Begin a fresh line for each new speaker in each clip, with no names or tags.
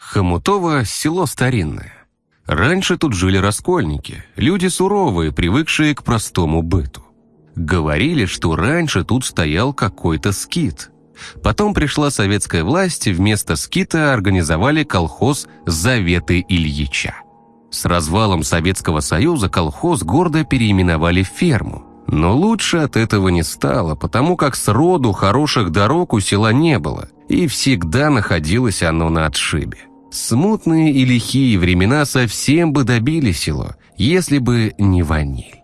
Хомутово – село старинное. Раньше тут жили раскольники, люди суровые, привыкшие к простому быту. Говорили, что раньше тут стоял какой-то скит. Потом пришла советская власть, и вместо скита организовали колхоз «Заветы Ильича». С развалом Советского Союза колхоз гордо переименовали в ферму. Но лучше от этого не стало, потому как с роду хороших дорог у села не было, и всегда находилось оно на отшибе. Смутные и лихие времена совсем бы добили село, если бы не ваниль.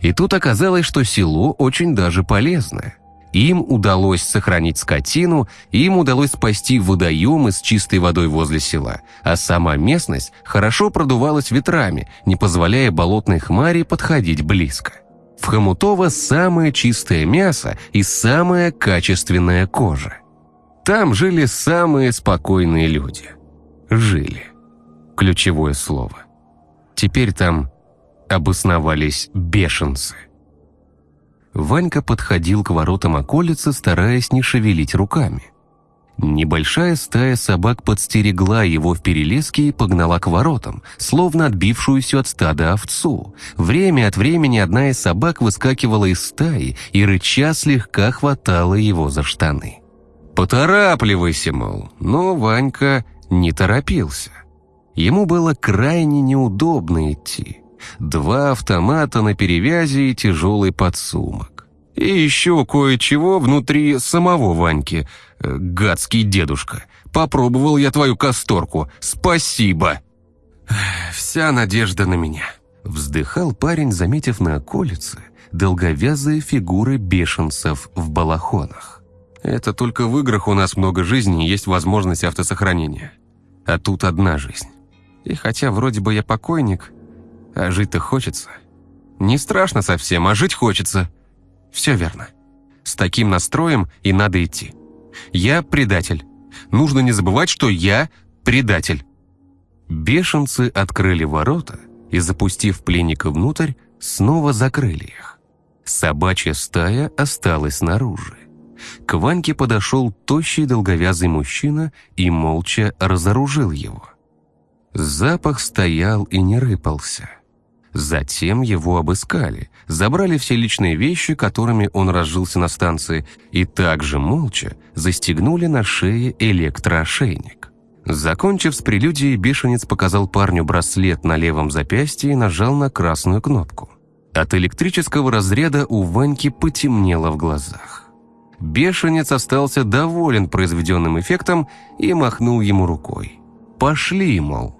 И тут оказалось, что село очень даже полезное. Им удалось сохранить скотину, им удалось спасти водоемы с чистой водой возле села, а сама местность хорошо продувалась ветрами, не позволяя болотной хмари подходить близко. В Хомутово самое чистое мясо и самая качественная кожа. Там жили самые спокойные люди. Жили. Ключевое слово. Теперь там обосновались бешенцы. Ванька подходил к воротам околицы, стараясь не шевелить руками. Небольшая стая собак подстерегла его в перелеске и погнала к воротам, словно отбившуюся от стада овцу. Время от времени одна из собак выскакивала из стаи и, рыча, слегка хватала его за штаны. «Поторапливайся, мол!» Но Ванька не торопился. Ему было крайне неудобно идти. Два автомата на перевязи и тяжелый подсумок. И еще кое-чего внутри самого Ваньки. Э, гадский дедушка. Попробовал я твою касторку. Спасибо. Вся надежда на меня. Вздыхал парень, заметив на околице долговязые фигуры бешенцев в балахонах. Это только в играх у нас много жизни и есть возможность автосохранения. А тут одна жизнь. И хотя вроде бы я покойник, а жить-то хочется. Не страшно совсем, а жить хочется. Все верно. С таким настроем и надо идти. Я предатель. Нужно не забывать, что я предатель. Бешенцы открыли ворота и, запустив пленника внутрь, снова закрыли их. Собачья стая осталась снаружи. К Ваньке подошел тощий долговязый мужчина и молча разоружил его. Запах стоял и не рыпался. Затем его обыскали, забрали все личные вещи, которыми он разжился на станции, и также молча застегнули на шее электроошейник. Закончив с прелюдией, бешенец показал парню браслет на левом запястье и нажал на красную кнопку. От электрического разряда у Ваньки потемнело в глазах. Бешенец остался доволен произведенным эффектом и махнул ему рукой. «Пошли, мол».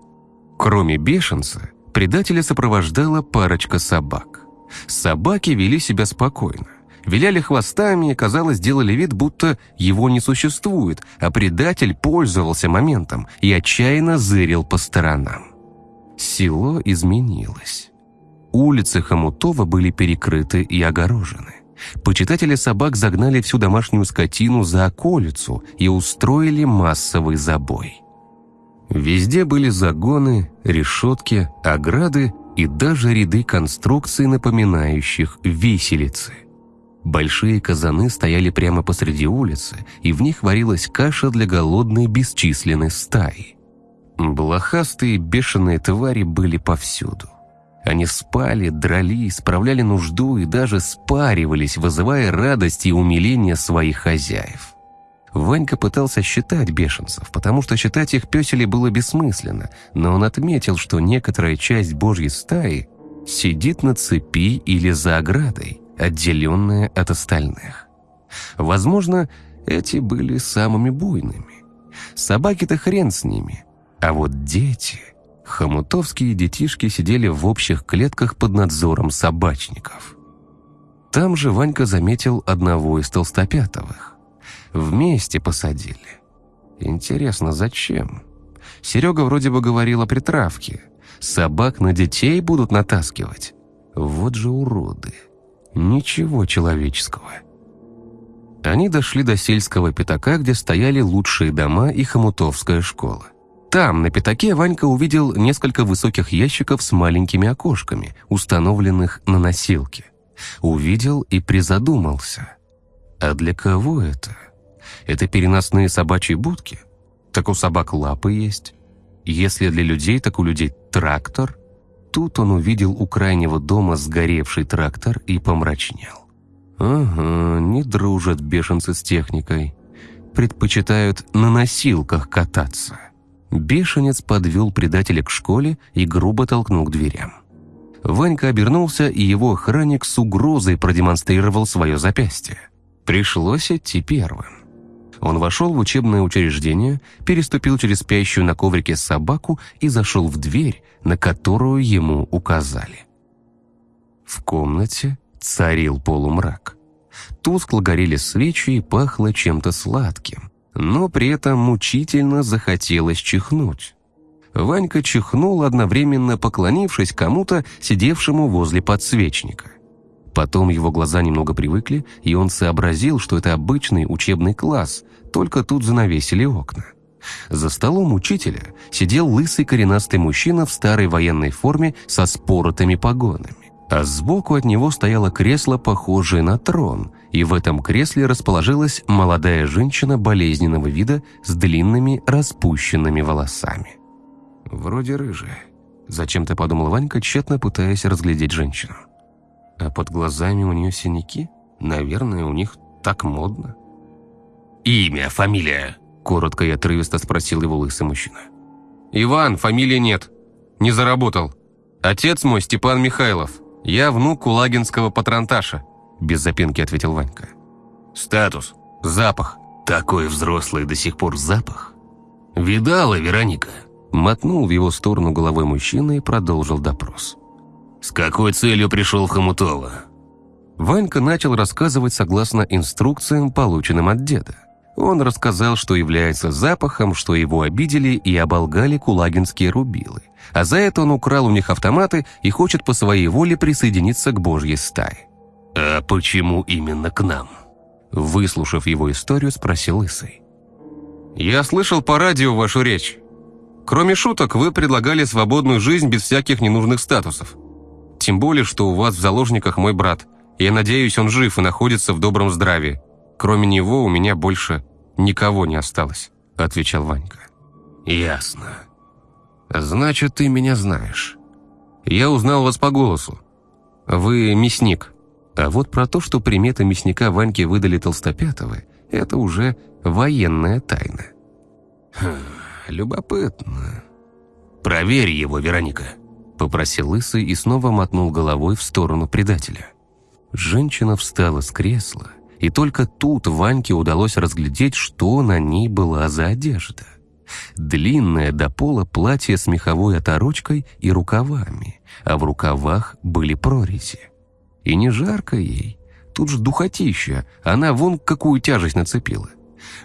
Кроме бешенца, Предателя сопровождала парочка собак. Собаки вели себя спокойно. Виляли хвостами и, казалось, делали вид, будто его не существует, а предатель пользовался моментом и отчаянно зырил по сторонам. Село изменилось. Улицы Хомутова были перекрыты и огорожены. Почитатели собак загнали всю домашнюю скотину за околицу и устроили массовый забой. Везде были загоны, решетки, ограды и даже ряды конструкций, напоминающих виселицы. Большие казаны стояли прямо посреди улицы, и в них варилась каша для голодной бесчисленной стаи. Блохастые бешеные твари были повсюду. Они спали, дрались, справляли нужду и даже спаривались, вызывая радость и умиление своих хозяев. Ванька пытался считать бешенцев, потому что считать их пёсели было бессмысленно, но он отметил, что некоторая часть божьей стаи сидит на цепи или за оградой, отделенная от остальных. Возможно, эти были самыми буйными. Собаки-то хрен с ними. А вот дети... Хомутовские детишки сидели в общих клетках под надзором собачников. Там же Ванька заметил одного из толстопятовых. Вместе посадили. Интересно, зачем? Серега вроде бы говорил о притравке. Собак на детей будут натаскивать. Вот же уроды. Ничего человеческого. Они дошли до сельского пятака, где стояли лучшие дома и хомутовская школа. Там, на пятаке, Ванька увидел несколько высоких ящиков с маленькими окошками, установленных на носилке. Увидел и призадумался. А для кого это? Это переносные собачьи будки? Так у собак лапы есть. Если для людей, так у людей трактор. Тут он увидел у крайнего дома сгоревший трактор и помрачнел. Ага, не дружат бешенцы с техникой. Предпочитают на носилках кататься. Бешенец подвел предателя к школе и грубо толкнул к дверям. Ванька обернулся, и его охранник с угрозой продемонстрировал свое запястье. Пришлось идти первым. Он вошел в учебное учреждение, переступил через спящую на коврике собаку и зашел в дверь, на которую ему указали. В комнате царил полумрак. Тускло горели свечи и пахло чем-то сладким, но при этом мучительно захотелось чихнуть. Ванька чихнул, одновременно поклонившись кому-то, сидевшему возле подсвечника. Потом его глаза немного привыкли, и он сообразил, что это обычный учебный класс, только тут занавесили окна. За столом учителя сидел лысый коренастый мужчина в старой военной форме со споротыми погонами. А сбоку от него стояло кресло, похожее на трон, и в этом кресле расположилась молодая женщина болезненного вида с длинными распущенными волосами. «Вроде рыжая», — зачем-то подумал Ванька, тщетно пытаясь разглядеть женщину. «А под глазами у нее синяки? Наверное, у них так модно».
«Имя, фамилия?»
– коротко и отрывисто спросил его лысый мужчина.
«Иван, фамилии нет. Не заработал. Отец мой Степан Михайлов. Я внук Кулагинского патронташа», – без запинки ответил Ванька.
«Статус?»
«Запах».
«Такой взрослый до сих пор запах?» «Видала, Вероника?»
Мотнул в его сторону головой мужчина и продолжил допрос.
«С какой целью пришел в Хомутово?»
Ванька начал рассказывать согласно инструкциям, полученным от деда. Он рассказал, что является запахом, что его обидели и оболгали кулагинские рубилы. А за это он украл у них автоматы и хочет по своей воле присоединиться к божьей стае.
«А почему именно к нам?»
Выслушав его историю, спросил Лысый.
«Я слышал по радио вашу речь. Кроме шуток, вы предлагали свободную жизнь без всяких ненужных статусов. Тем более, что у вас в заложниках мой брат. Я надеюсь, он жив и находится в добром здравии. Кроме него у меня больше никого не осталось», — отвечал Ванька.
«Ясно.
Значит, ты меня знаешь. Я узнал вас по голосу. Вы мясник. А вот про то, что приметы мясника Ваньки выдали Толстопятовы, это уже военная тайна.
Хм, любопытно. Проверь его, Вероника», —
попросил Лысый и снова мотнул головой в сторону предателя. Женщина встала с кресла, и только тут Ваньке удалось разглядеть, что на ней была за одежда. Длинное до пола платье с меховой оторочкой и рукавами, а в рукавах были прорези. И не жарко ей, тут же духотища, она вон какую тяжесть нацепила.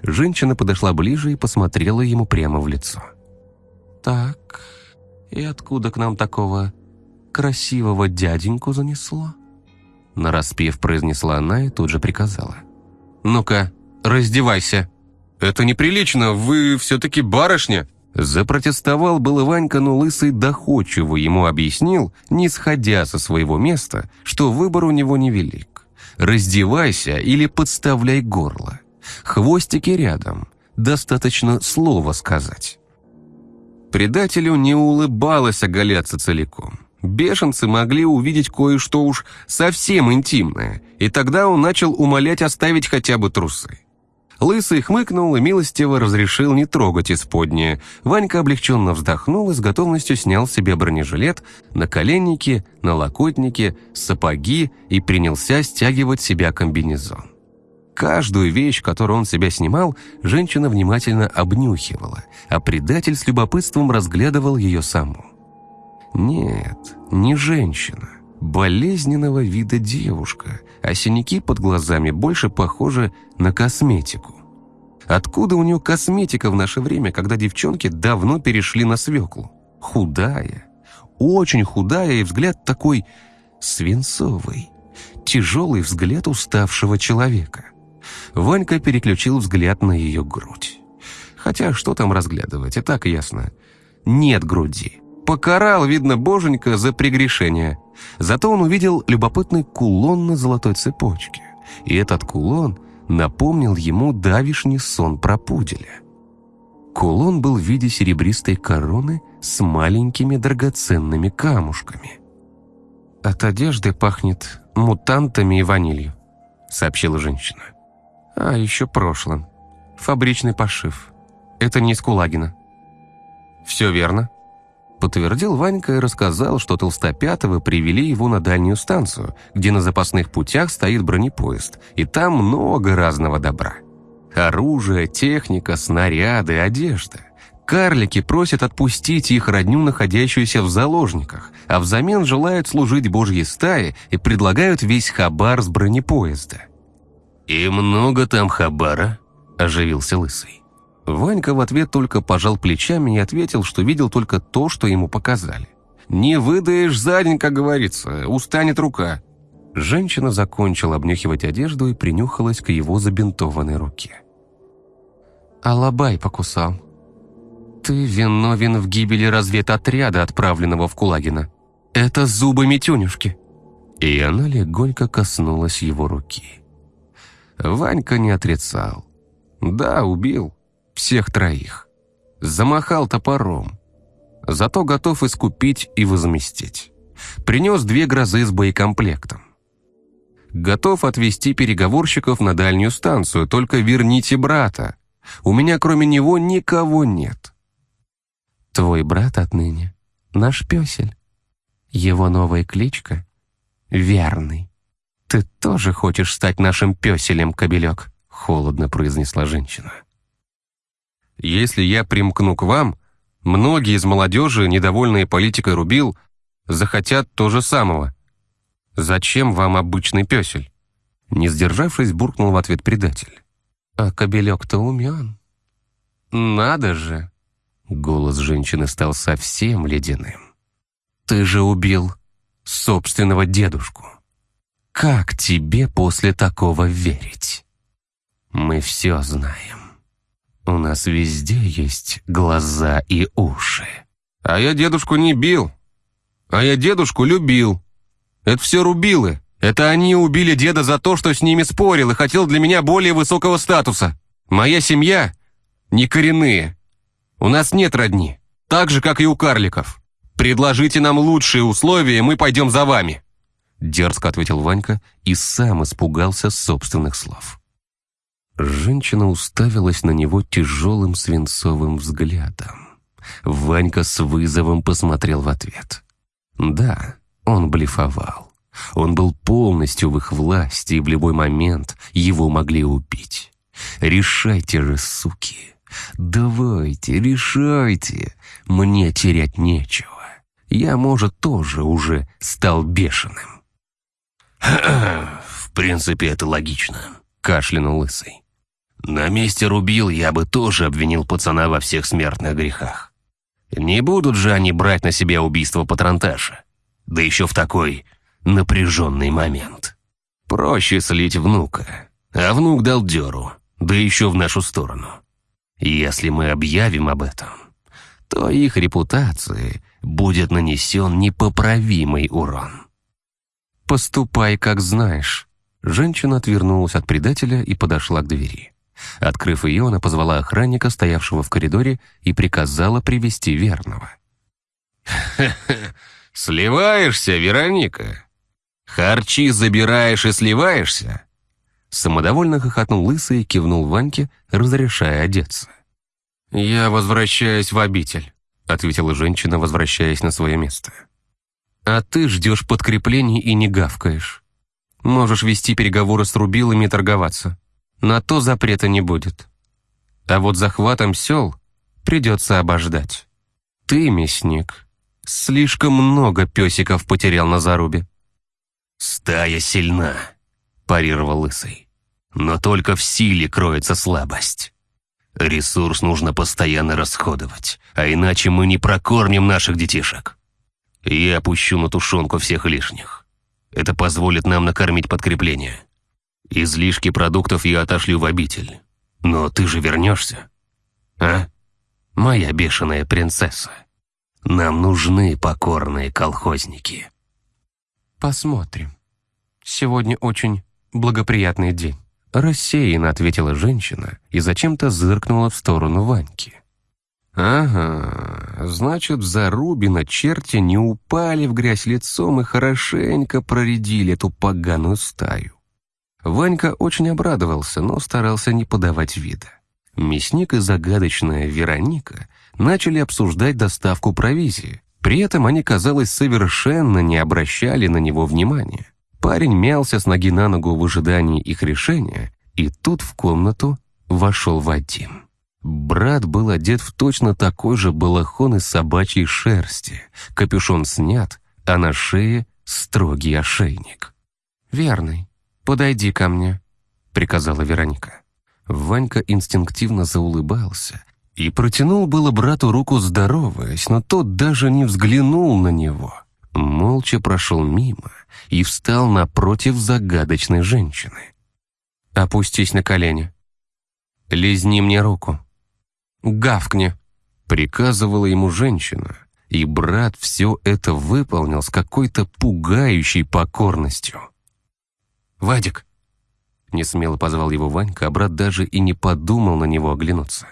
Женщина подошла ближе и посмотрела ему прямо в лицо. «Так, и откуда к нам такого красивого дяденьку занесло?» Нараспев произнесла она и тут же приказала.
«Ну-ка, раздевайся!» «Это неприлично, вы все-таки барышня!»
Запротестовал был Ванька, но Лысый доходчиво ему объяснил, не сходя со своего места, что выбор у него невелик. «Раздевайся или подставляй горло. Хвостики рядом, достаточно слова сказать». Предателю не улыбалось оголяться целиком. Бешенцы могли увидеть кое-что уж совсем интимное, и тогда он начал умолять оставить хотя бы трусы. Лысый хмыкнул и милостиво разрешил не трогать исподнее. Ванька облегченно вздохнул и с готовностью снял себе бронежилет, наколенники, налокотники, сапоги и принялся стягивать себя комбинезон. Каждую вещь, которую он себя снимал, женщина внимательно обнюхивала, а предатель с любопытством разглядывал ее саму. Нет, не женщина. Болезненного вида девушка, а синяки под глазами больше похожи на косметику. Откуда у нее косметика в наше время, когда девчонки давно перешли на свеклу? Худая, очень худая и взгляд такой свинцовый. Тяжелый взгляд уставшего человека. Ванька переключил взгляд на ее грудь. Хотя что там разглядывать, и так ясно. Нет груди. Покарал, видно, боженька за прегрешение. Зато он увидел любопытный кулон на золотой цепочке. И этот кулон напомнил ему давишний сон про пуделя. Кулон был в виде серебристой короны с маленькими драгоценными камушками. «От одежды пахнет мутантами и ванилью», — сообщила женщина. «А еще прошлым. Фабричный пошив. Это не из Кулагина». «Все верно», — подтвердил Ванька и рассказал, что Толстопятого привели его на дальнюю станцию, где на запасных путях стоит бронепоезд, и там много разного добра. Оружие, техника, снаряды, одежда. Карлики просят отпустить их родню, находящуюся в заложниках, а взамен желают служить божьей стае и предлагают весь хабар с бронепоезда.
«И много там хабара?» – оживился Лысый.
Ванька в ответ только пожал плечами и ответил, что видел только то, что ему показали. «Не выдаешь за как говорится, устанет рука». Женщина закончила обнюхивать одежду и принюхалась к его забинтованной руке. «Алабай покусал. Ты виновен в гибели разведотряда, отправленного в Кулагина. Это зубы Митюнюшки». И она легонько коснулась его руки. Ванька не отрицал. «Да, убил. Всех троих. Замахал топором. Зато готов искупить и возместить. Принес две грозы с боекомплектом готов отвезти переговорщиков на дальнюю станцию, только верните брата. У меня кроме него никого нет». «Твой брат отныне наш пёсель. Его новая кличка — Верный. Ты тоже хочешь стать нашим пёселем, кобелек?» — холодно произнесла женщина. «Если я примкну к вам, многие из молодежи, недовольные политикой Рубил, захотят то же самого», «Зачем вам обычный пёсель?» Не сдержавшись, буркнул в ответ предатель. «А кобелек-то умен». «Надо же!» Голос женщины стал совсем ледяным. «Ты же убил собственного дедушку. Как тебе после такого верить? Мы все знаем. У нас везде есть глаза и уши». «А я дедушку не бил. А я дедушку любил», это все рубилы. Это они убили деда за то, что с ними спорил и хотел для меня более высокого статуса. Моя семья не коренные. У нас нет родни. Так же, как и у карликов. Предложите нам лучшие условия, мы пойдем за вами. Дерзко ответил Ванька и сам испугался собственных слов. Женщина уставилась на него тяжелым свинцовым взглядом. Ванька с вызовом посмотрел в ответ. «Да, он блефовал. Он был полностью в их власти, и в любой момент его могли убить. Решайте же, суки. Давайте, решайте. Мне терять нечего. Я, может, тоже уже стал бешеным.
«В принципе, это логично», — кашлянул Лысый. «На месте рубил я бы тоже обвинил пацана во всех смертных грехах. Не будут же они брать на себя убийство патронташа да еще в такой напряженный момент. Проще слить внука, а внук дал дёру, да еще в нашу сторону. Если мы объявим об этом, то их репутации будет нанесен непоправимый урон.
«Поступай, как знаешь». Женщина отвернулась от предателя и подошла к двери. Открыв ее, она позвала охранника, стоявшего в коридоре, и приказала привести верного.
«Ха-ха, «Сливаешься, Вероника? Харчи забираешь и сливаешься?»
Самодовольно хохотнул лысый и кивнул Ваньке, разрешая одеться. «Я возвращаюсь в обитель», — ответила женщина, возвращаясь на свое место. «А ты ждешь подкреплений и не гавкаешь. Можешь вести переговоры с рубилами и торговаться. На то запрета не будет. А вот захватом сел придется обождать. Ты, мясник, Слишком много песиков потерял на зарубе.
«Стая сильна», — парировал Лысый. «Но только в силе кроется слабость. Ресурс нужно постоянно расходовать, а иначе мы не прокормим наших детишек. Я опущу на тушенку всех лишних. Это позволит нам накормить подкрепление. Излишки продуктов я отошлю в обитель. Но ты же вернешься, а? Моя бешеная принцесса». Нам нужны покорные колхозники.
Посмотрим. Сегодня очень благоприятный день. Рассеянно ответила женщина и зачем-то зыркнула в сторону Ваньки. Ага, значит, в Зарубино черти не упали в грязь лицом и хорошенько проредили эту поганую стаю. Ванька очень обрадовался, но старался не подавать вида. Мясник и загадочная Вероника начали обсуждать доставку провизии. При этом они, казалось, совершенно не обращали на него внимания. Парень мялся с ноги на ногу в ожидании их решения, и тут в комнату вошел Вадим. Брат был одет в точно такой же балахон из собачьей шерсти, капюшон снят, а на шее строгий ошейник. «Верный, подойди ко мне», — приказала Вероника. Ванька инстинктивно заулыбался и протянул было брату руку здороваясь, но тот даже не взглянул на него. Молча прошел мимо и встал напротив загадочной женщины. «Опустись на колени. Лизни мне руку. Гавкни!» Приказывала ему женщина, и брат все это выполнил с какой-то пугающей покорностью. «Вадик!» Несмело позвал его Ванька, а брат даже и не подумал на него оглянуться.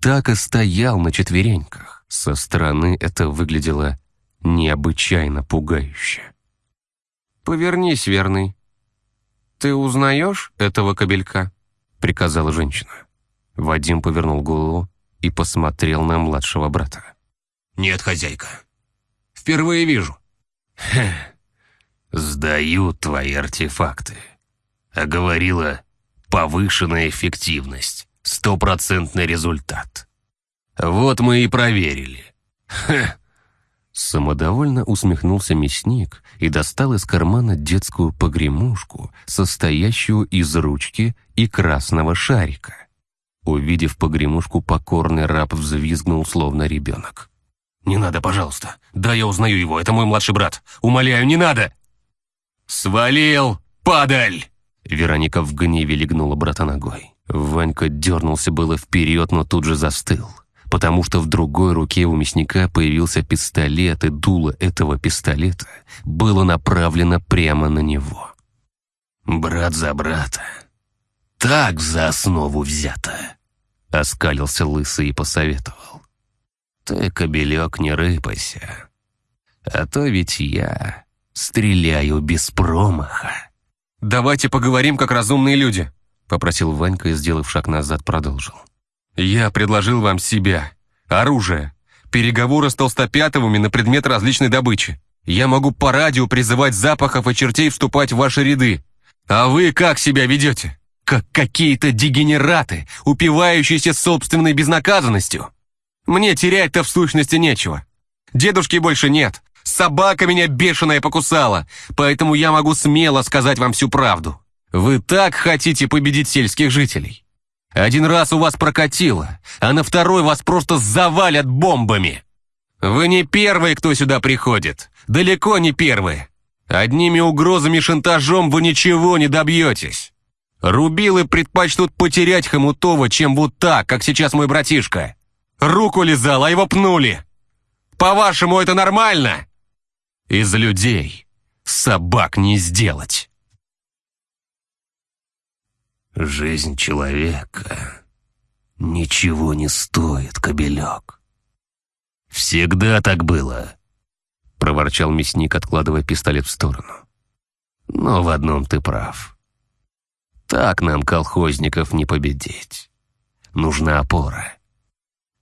Так и стоял на четвереньках. Со стороны это выглядело необычайно пугающе. «Повернись, верный. Ты узнаешь этого кобелька?» — приказала женщина. Вадим повернул голову и посмотрел на младшего брата.
«Нет, хозяйка. Впервые вижу».
«Хе, сдаю твои артефакты», а говорила «повышенная эффективность, стопроцентный результат». Вот мы и проверили. Хе. Самодовольно усмехнулся мясник и достал из кармана детскую погремушку, состоящую из ручки и красного шарика. Увидев погремушку, покорный раб взвизгнул, словно ребенок.
«Не надо, пожалуйста. Да, я узнаю его, это мой младший брат. Умоляю, не надо!» «Свалил, падаль!»
Вероника в гневе легнула брата ногой. Ванька дернулся было вперед, но тут же застыл, потому что в другой руке у мясника появился пистолет, и дуло этого пистолета было направлено прямо на него.
«Брат за брата. Так за основу взято!»
Оскалился лысый и посоветовал. «Ты, кобелек, не рыпайся. А то ведь я стреляю без промаха».
«Давайте поговорим, как разумные люди», — попросил Ванька и, сделав шаг назад, продолжил. «Я предложил вам себя, оружие, переговоры с толстопятовыми на предмет различной добычи. Я могу по радио призывать запахов и чертей вступать в ваши ряды. А вы как себя ведете? Как какие-то дегенераты, упивающиеся собственной безнаказанностью. Мне терять-то в сущности нечего. Дедушки больше нет, Собака меня бешеная покусала, поэтому я могу смело сказать вам всю правду. Вы так хотите победить сельских жителей. Один раз у вас прокатило, а на второй вас просто завалят бомбами. Вы не первые, кто сюда приходит. Далеко не первые. Одними угрозами и шантажом вы ничего не добьетесь. Рубилы предпочтут потерять Хомутова, чем вот так, как сейчас мой братишка. Руку лизал, а его пнули. По-вашему, это нормально?» Из людей собак не сделать.
Жизнь человека ничего не стоит, кобелек. Всегда так было, проворчал мясник, откладывая пистолет в сторону. Но в одном ты прав. Так нам, колхозников, не победить. Нужна опора.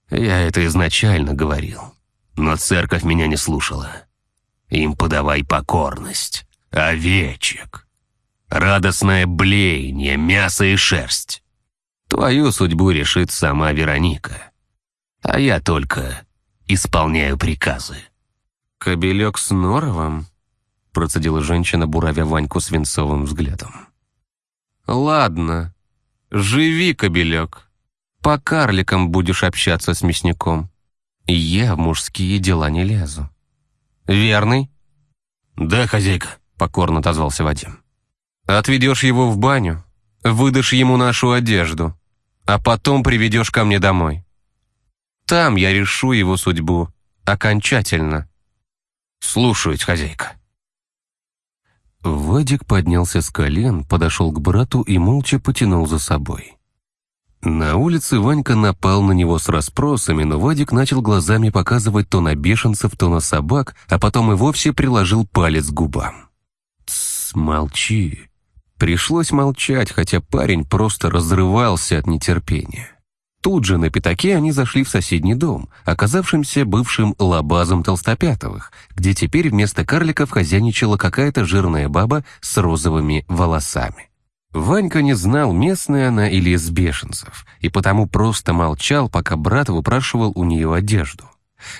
Я это изначально говорил, но церковь меня не слушала. Им подавай покорность, овечек, радостное блеяние, мясо и шерсть. Твою судьбу решит сама Вероника, а я только исполняю приказы».
«Кобелек с норовом?» — процедила женщина, буравя Ваньку свинцовым взглядом. «Ладно, живи, кобелек. По карликам будешь общаться с мясником. Я в мужские дела не лезу. «Верный?»
«Да, хозяйка», — покорно отозвался Вадим.
«Отведешь его в баню, выдашь ему нашу одежду, а потом приведешь ко мне домой. Там я решу его судьбу окончательно».
«Слушаюсь, хозяйка».
Вадик поднялся с колен, подошел к брату и молча потянул за собой. На улице Ванька напал на него с расспросами, но Вадик начал глазами показывать то на бешенцев, то на собак, а потом и вовсе приложил палец к губам. «Тссс, молчи». Пришлось молчать, хотя парень просто разрывался от нетерпения. Тут же на пятаке они зашли в соседний дом, оказавшимся бывшим лабазом Толстопятовых, где теперь вместо карликов хозяйничала какая-то жирная баба с розовыми волосами. Ванька не знал, местная она или из бешенцев, и потому просто молчал, пока брат выпрашивал у нее одежду.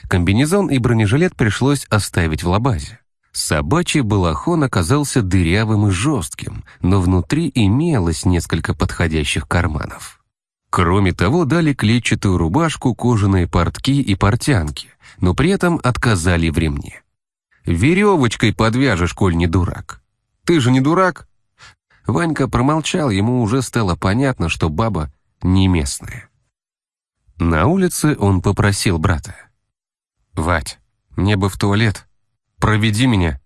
Комбинезон и бронежилет пришлось оставить в лабазе. Собачий балахон оказался дырявым и жестким, но внутри имелось несколько подходящих карманов. Кроме того, дали клетчатую рубашку, кожаные портки и портянки, но при этом отказали в ремне. «Веревочкой подвяжешь, коль не дурак». «Ты же не дурак?» Ванька промолчал, ему уже стало понятно, что баба не местная. На улице он попросил брата. «Вать, мне бы в туалет. Проведи меня».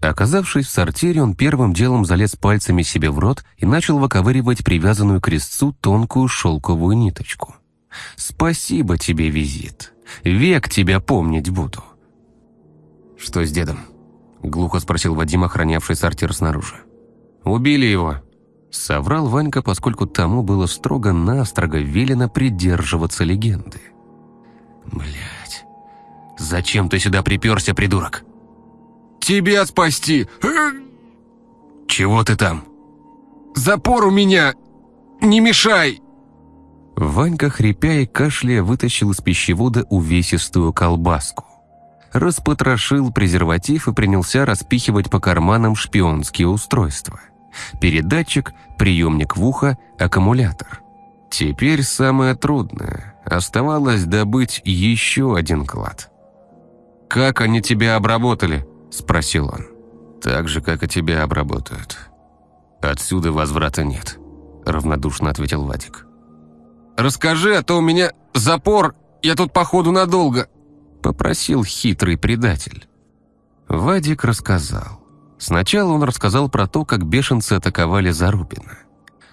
Оказавшись в сортире, он первым делом залез пальцами себе в рот и начал выковыривать привязанную к резцу тонкую шелковую ниточку. «Спасибо тебе, визит. Век тебя помнить буду». «Что с дедом?» — глухо спросил Вадим, охранявший сортир снаружи. «Убили его», — соврал Ванька, поскольку тому было строго-настрого велено придерживаться легенды. Блять, зачем ты сюда приперся, придурок?»
тебя спасти!»
«Чего ты там?»
«Запор у меня! Не мешай!»
Ванька, хрипя и кашляя, вытащил из пищевода увесистую колбаску. Распотрошил презерватив и принялся распихивать по карманам шпионские устройства. Передатчик, приемник в ухо, аккумулятор. Теперь самое трудное. Оставалось добыть еще один клад. «Как они тебя обработали?» Спросил он. «Так же, как и тебя обработают. Отсюда возврата нет», равнодушно ответил Вадик.
«Расскажи, а то у меня запор, я тут походу надолго»,
попросил хитрый предатель. Вадик рассказал. Сначала он рассказал про то, как бешенцы атаковали Зарубина.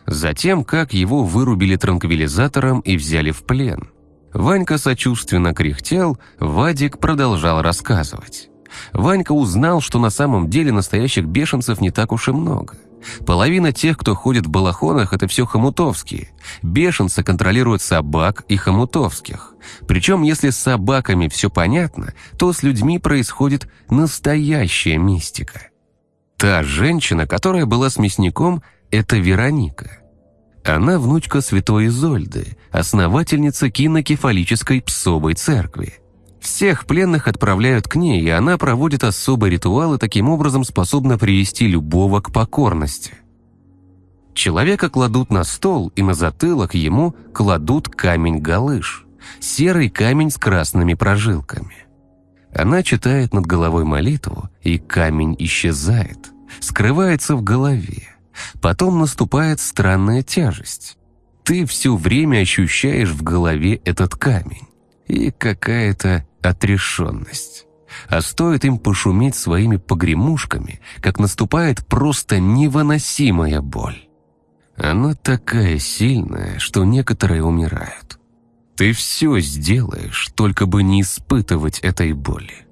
Затем, как его вырубили транквилизатором и взяли в плен. Ванька сочувственно кряхтел, Вадик продолжал рассказывать. Ванька узнал, что на самом деле настоящих бешенцев не так уж и много. Половина тех, кто ходит в балахонах, это все хомутовские. Бешенцы контролируют собак и хомутовских. Причем, если с собаками все понятно, то с людьми происходит настоящая мистика. Та женщина, которая была с мясником, это Вероника. Она внучка святой Изольды, основательница кинокефалической псовой церкви. Всех пленных отправляют к ней, и она проводит особый ритуал и таким образом способна привести любого к покорности. Человека кладут на стол, и на затылок ему кладут камень-галыш, серый камень с красными прожилками. Она читает над головой молитву, и камень исчезает, скрывается в голове. Потом наступает странная тяжесть. Ты все время ощущаешь в голове этот камень. И какая-то отрешенность. А стоит им пошуметь своими погремушками, как наступает просто невыносимая боль. Она такая сильная, что некоторые умирают. Ты все сделаешь, только бы не испытывать этой боли.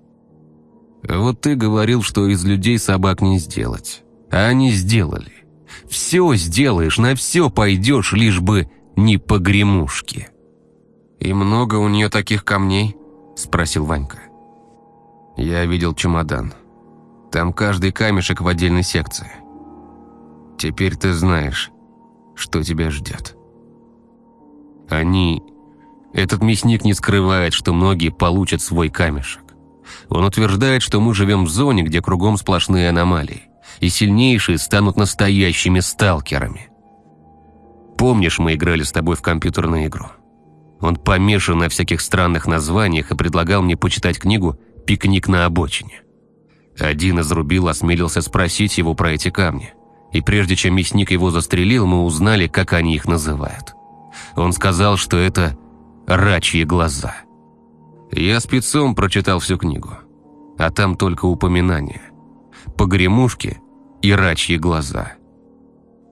Вот ты говорил, что из людей собак не сделать. А они сделали. Все сделаешь, на все пойдешь, лишь бы не погремушки. И много у нее таких камней? спросил Ванька. Я видел чемодан. Там каждый камешек в отдельной секции. Теперь ты знаешь, что тебя ждет. Они... Этот мясник не скрывает, что многие получат свой камешек. Он утверждает, что мы живем в зоне, где кругом сплошные аномалии, и сильнейшие станут настоящими сталкерами. Помнишь, мы играли с тобой в компьютерную игру? Он помешан на всяких странных названиях и предлагал мне почитать книгу «Пикник на обочине». Один из рубил осмелился спросить его про эти камни. И прежде чем мясник его застрелил, мы узнали, как они их называют. Он сказал, что это «рачьи глаза». Я спецом прочитал всю книгу, а там только упоминания. Погремушки и рачьи глаза.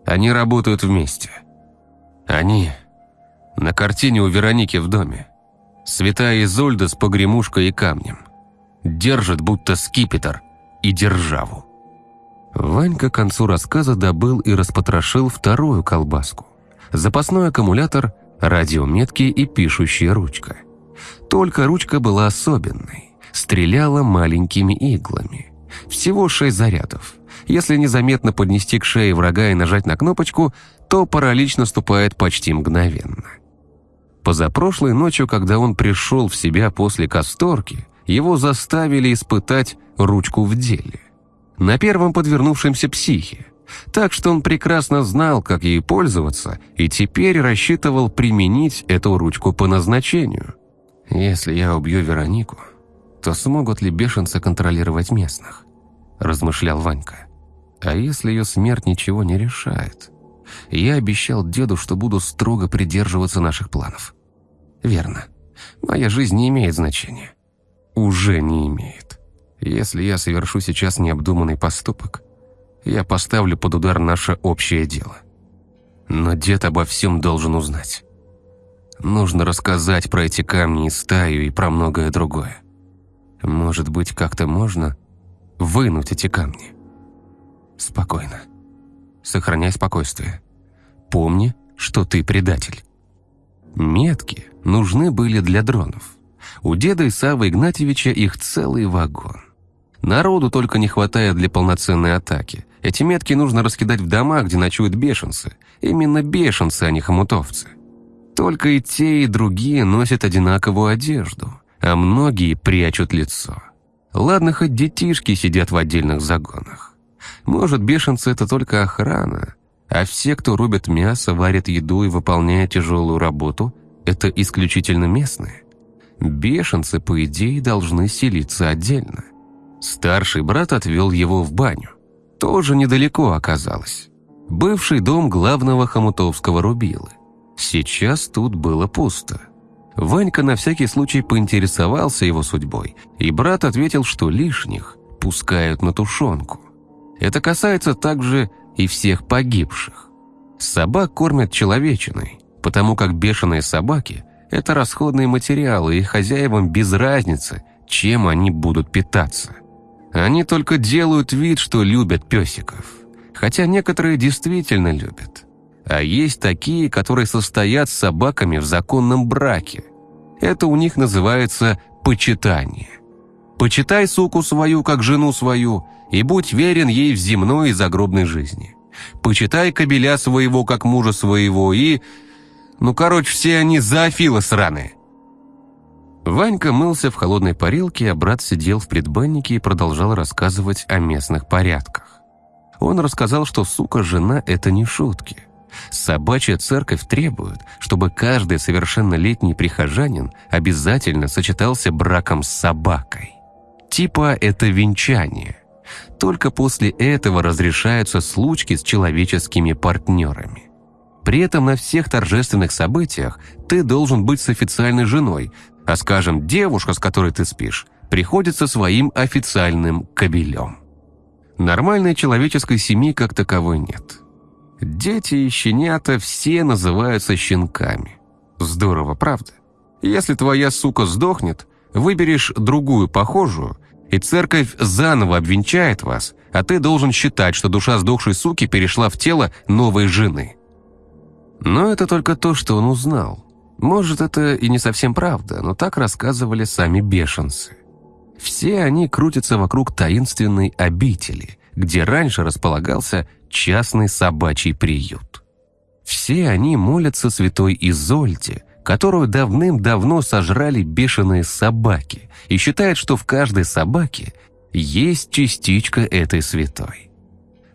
Они работают вместе.
Они на картине у Вероники в доме. Святая Изольда с погремушкой и камнем. Держит будто скипетр и державу. Ванька к концу рассказа добыл и распотрошил вторую колбаску. Запасной аккумулятор, радиометки и пишущая ручка. Только ручка была особенной. Стреляла маленькими иглами. Всего шесть зарядов. Если незаметно поднести к шее врага и нажать на кнопочку, то паралич наступает почти мгновенно. Позапрошлой ночью, когда он пришел в себя после касторки, его заставили испытать ручку в деле. На первом подвернувшемся психе. Так что он прекрасно знал, как ей пользоваться, и теперь рассчитывал применить эту ручку по назначению. «Если я убью Веронику, то смогут ли бешенцы контролировать местных?» – размышлял Ванька. «А если ее смерть ничего не решает?» Я обещал деду, что буду строго придерживаться наших планов. Верно. Моя жизнь не имеет значения. Уже не имеет. Если я совершу сейчас необдуманный поступок, я поставлю под удар наше общее дело. Но дед обо всем должен узнать. Нужно рассказать про эти камни и стаю и про многое другое. Может быть, как-то можно вынуть эти камни. Спокойно. Сохраняй спокойствие. Помни, что ты предатель. Метки нужны были для дронов. У деда Исава Игнатьевича их целый вагон. Народу только не хватает для полноценной атаки. Эти метки нужно раскидать в домах, где ночуют бешенцы. Именно бешенцы, а не хомутовцы. Только и те, и другие носят одинаковую одежду, а многие прячут лицо. Ладно, хоть детишки сидят в отдельных загонах. Может, бешенцы — это только охрана, а все, кто рубят мясо, варят еду и выполняет тяжелую работу, это исключительно местные. Бешенцы, по идее, должны селиться отдельно. Старший брат отвел его в баню. Тоже недалеко оказалось. Бывший дом главного хомутовского рубилы. Сейчас тут было пусто. Ванька на всякий случай поинтересовался его судьбой, и брат ответил, что лишних пускают на тушенку. Это касается также и всех погибших. Собак кормят человечиной, потому как бешеные собаки – это расходные материалы, и хозяевам без разницы, чем они будут питаться. Они только делают вид, что любят песиков. Хотя некоторые действительно любят. А есть такие, которые состоят с собаками в законном браке. Это у них называется почитание. Почитай суку свою, как жену свою, и будь верен ей в земной и загробной жизни. Почитай кобеля своего, как мужа своего, и... Ну, короче, все они зоофилы сраные. Ванька мылся в холодной парилке, а брат сидел в предбаннике и продолжал рассказывать о местных порядках. Он рассказал, что сука-жена – это не шутки. Собачья церковь требует, чтобы каждый совершеннолетний прихожанин обязательно сочетался браком с собакой. Типа это венчание. Только после этого разрешаются случки с человеческими партнерами. При этом на всех торжественных событиях ты должен быть с официальной женой, а, скажем, девушка, с которой ты спишь, приходится своим официальным кобелем. Нормальной человеческой семьи как таковой нет. Дети и щенята все называются щенками. Здорово, правда? Если твоя сука сдохнет, выберешь другую похожую, и церковь заново обвенчает вас, а ты должен считать, что душа сдохшей суки перешла в тело новой жены. Но это только то, что он узнал. Может, это и не совсем правда, но так рассказывали сами бешенцы. Все они крутятся вокруг таинственной обители, где раньше располагался частный собачий приют. Все они молятся святой Изольде, которую давным-давно сожрали бешеные собаки, и считают, что в каждой собаке есть частичка этой святой.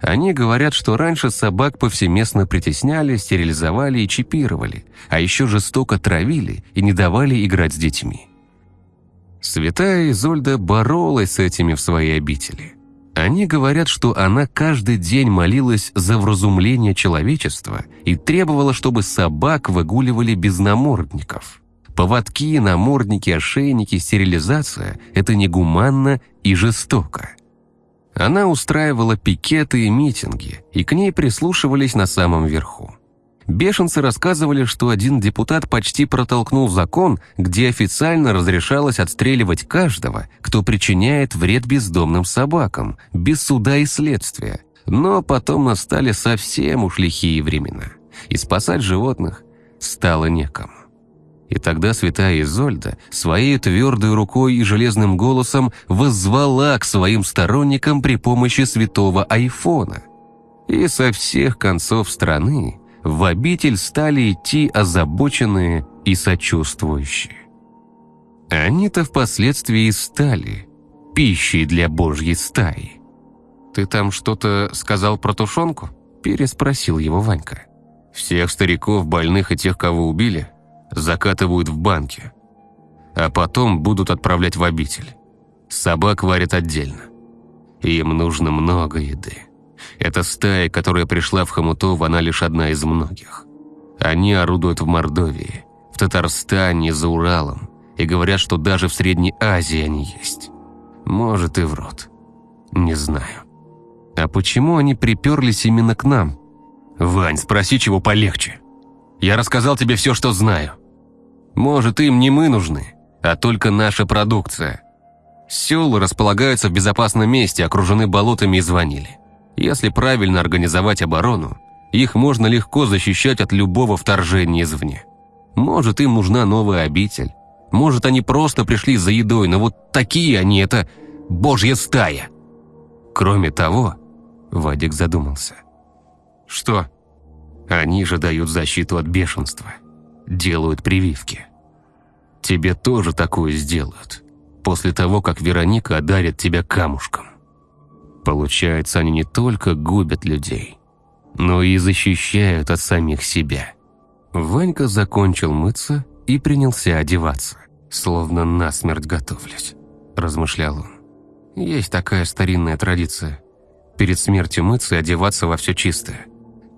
Они говорят, что раньше собак повсеместно притесняли, стерилизовали и чипировали, а еще жестоко травили и не давали играть с детьми. Святая Изольда боролась с этими в своей обители – они говорят, что она каждый день молилась за вразумление человечества и требовала, чтобы собак выгуливали без намордников. Поводки, намордники, ошейники, стерилизация – это негуманно и жестоко. Она устраивала пикеты и митинги, и к ней прислушивались на самом верху.
Бешенцы рассказывали, что один депутат почти протолкнул закон, где официально разрешалось отстреливать каждого, кто причиняет вред бездомным собакам, без суда и следствия. Но потом настали совсем уж лихие времена, и спасать животных стало некому. И тогда святая Изольда своей твердой рукой и железным голосом воззвала к своим сторонникам при помощи святого Айфона. И со всех концов страны в обитель стали идти озабоченные и сочувствующие. Они-то впоследствии стали пищей для божьей стаи.
«Ты там что-то сказал про тушенку?»
– переспросил его Ванька.
«Всех стариков, больных и тех, кого убили, закатывают в банки, а потом будут отправлять в обитель. Собак варят отдельно. Им нужно много еды. Эта стая, которая пришла в Хомутов, она лишь одна из многих. Они орудуют в Мордовии, в Татарстане, за Уралом, и говорят, что даже в Средней Азии они есть. Может и врут. Не знаю.
А почему они приперлись именно к нам?
Вань, спроси чего полегче. Я рассказал тебе все, что знаю. Может, им не мы нужны, а только наша продукция. Села располагаются в безопасном месте, окружены болотами и звонили. Если правильно организовать оборону, их можно легко защищать от любого вторжения извне. Может, им нужна новая обитель. Может, они просто пришли за едой, но вот такие они – это божья стая. Кроме того, Вадик задумался. Что? Они же дают защиту от бешенства делают прививки. Тебе тоже такое сделают, после того, как Вероника одарит тебя камушком. Получается, они не только губят людей, но и защищают от самих себя.
Ванька закончил мыться и принялся одеваться, словно насмерть готовлюсь, размышлял он. Есть такая старинная традиция. Перед смертью мыться и одеваться во все чистое.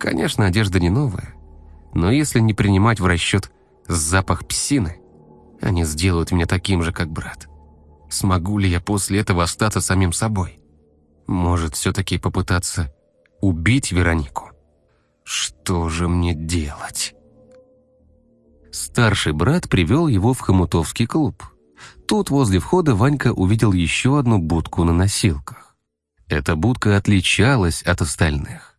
Конечно, одежда не новая, но если не принимать в расчет запах псины, они сделают меня таким же, как брат. Смогу ли я после этого остаться самим собой? Может, все-таки попытаться убить Веронику? Что же мне делать? Старший брат привел его в хомутовский клуб. Тут возле входа Ванька увидел еще одну будку на носилках. Эта будка отличалась от остальных.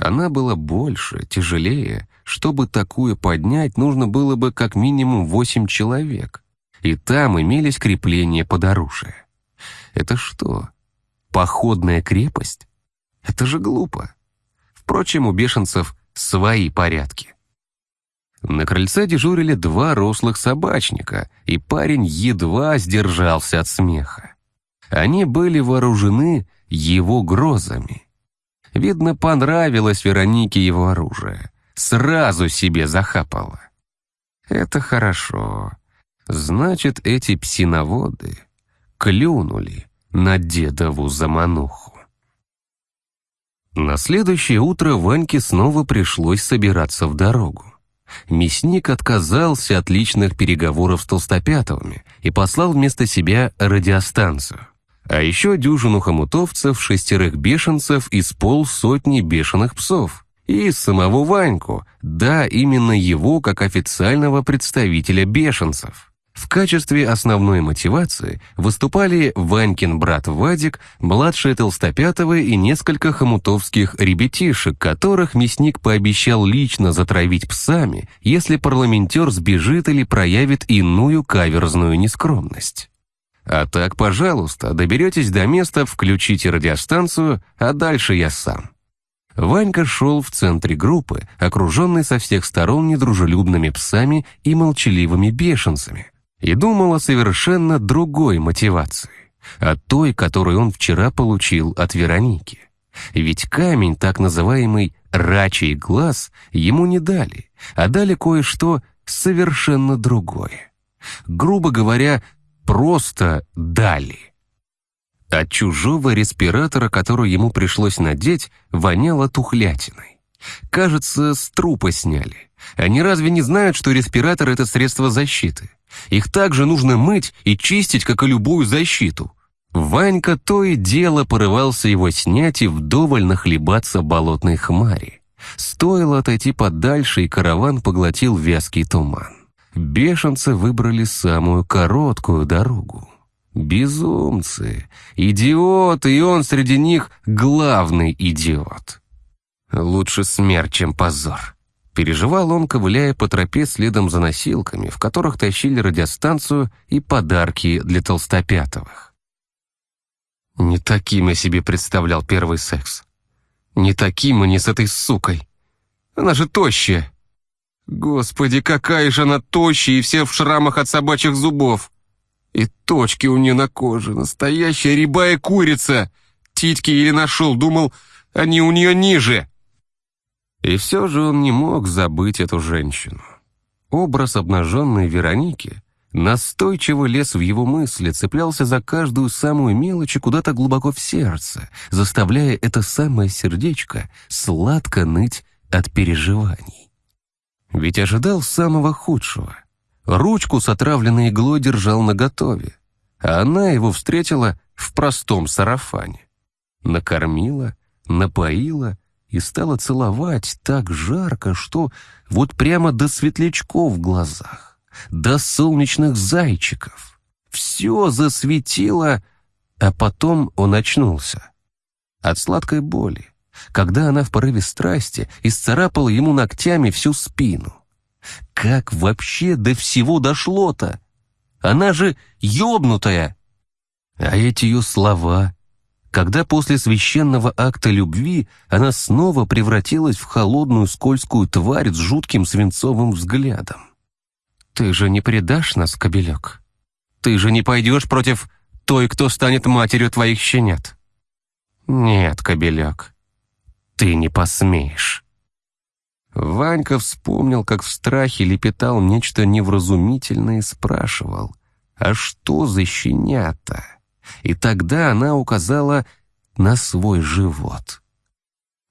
Она была больше, тяжелее, чтобы такую поднять, нужно было бы как минимум восемь человек. И там имелись крепления под оружие. Это что, походная крепость? Это же глупо. Впрочем, у бешенцев свои порядки. На крыльце дежурили два рослых собачника, и парень едва сдержался от смеха. Они были вооружены его грозами. Видно, понравилось Веронике его оружие сразу себе захапала. Это хорошо. Значит, эти псиноводы клюнули на дедову замануху. На следующее утро Ваньке снова пришлось собираться в дорогу. Мясник отказался от личных переговоров с Толстопятовыми и послал вместо себя радиостанцию. А еще дюжину хомутовцев, шестерых бешенцев и с полсотни бешеных псов и самого Ваньку, да, именно его как официального представителя бешенцев. В качестве основной мотивации выступали Ванькин брат Вадик, младший Толстопятовы и несколько хомутовских ребятишек, которых мясник пообещал лично затравить псами, если парламентер сбежит или проявит иную каверзную нескромность. А так, пожалуйста, доберетесь до места, включите радиостанцию, а дальше я сам. Ванька шел в центре группы, окруженный со всех сторон недружелюбными псами и молчаливыми бешенцами, и думал о совершенно другой мотивации, о той, которую он вчера получил от Вероники. Ведь камень, так называемый «рачий глаз», ему не дали, а дали кое-что совершенно другое. Грубо говоря, просто дали. От чужого респиратора, который ему пришлось надеть, воняло тухлятиной. Кажется, с трупа сняли. Они разве не знают, что респиратор — это средство защиты? Их также нужно мыть и чистить, как и любую защиту. Ванька то и дело порывался его снять и вдоволь нахлебаться болотной хмари. Стоило отойти подальше, и караван поглотил вязкий туман. Бешенцы выбрали самую короткую дорогу. Безумцы, идиоты, и он среди них главный идиот. Лучше смерть, чем позор. Переживал он, ковыляя по тропе следом за носилками, в которых тащили радиостанцию и подарки для толстопятовых. Не таким я себе представлял первый секс. Не таким и не с этой сукой. Она же тощая. Господи, какая же она тощая и все в шрамах от собачьих зубов. И точки у нее на коже, настоящая рябая курица. Титьки или нашел, думал, они у нее ниже. И все же он не мог забыть эту женщину. Образ обнаженной Вероники настойчиво лез в его мысли, цеплялся за каждую самую мелочь куда-то глубоко в сердце, заставляя это самое сердечко сладко ныть от переживаний. Ведь ожидал самого худшего. Ручку с отравленной иглой держал наготове, а она его встретила в простом сарафане. Накормила, напоила и стала целовать так жарко, что вот прямо до светлячков в глазах, до солнечных зайчиков. Все засветило, а потом он очнулся. От сладкой боли, когда она в порыве страсти исцарапала ему ногтями всю спину. Как вообще до всего дошло-то? Она же ёбнутая! А эти ее слова, когда после священного акта любви она снова превратилась в холодную скользкую тварь с жутким свинцовым взглядом. «Ты же не предашь нас, кобелек? Ты же не пойдешь против той, кто станет матерью твоих щенят?» «Нет, кобелек, ты не посмеешь». Ванька вспомнил, как в страхе лепетал нечто невразумительное и спрашивал, «А что за щенята?» и тогда она указала на свой живот.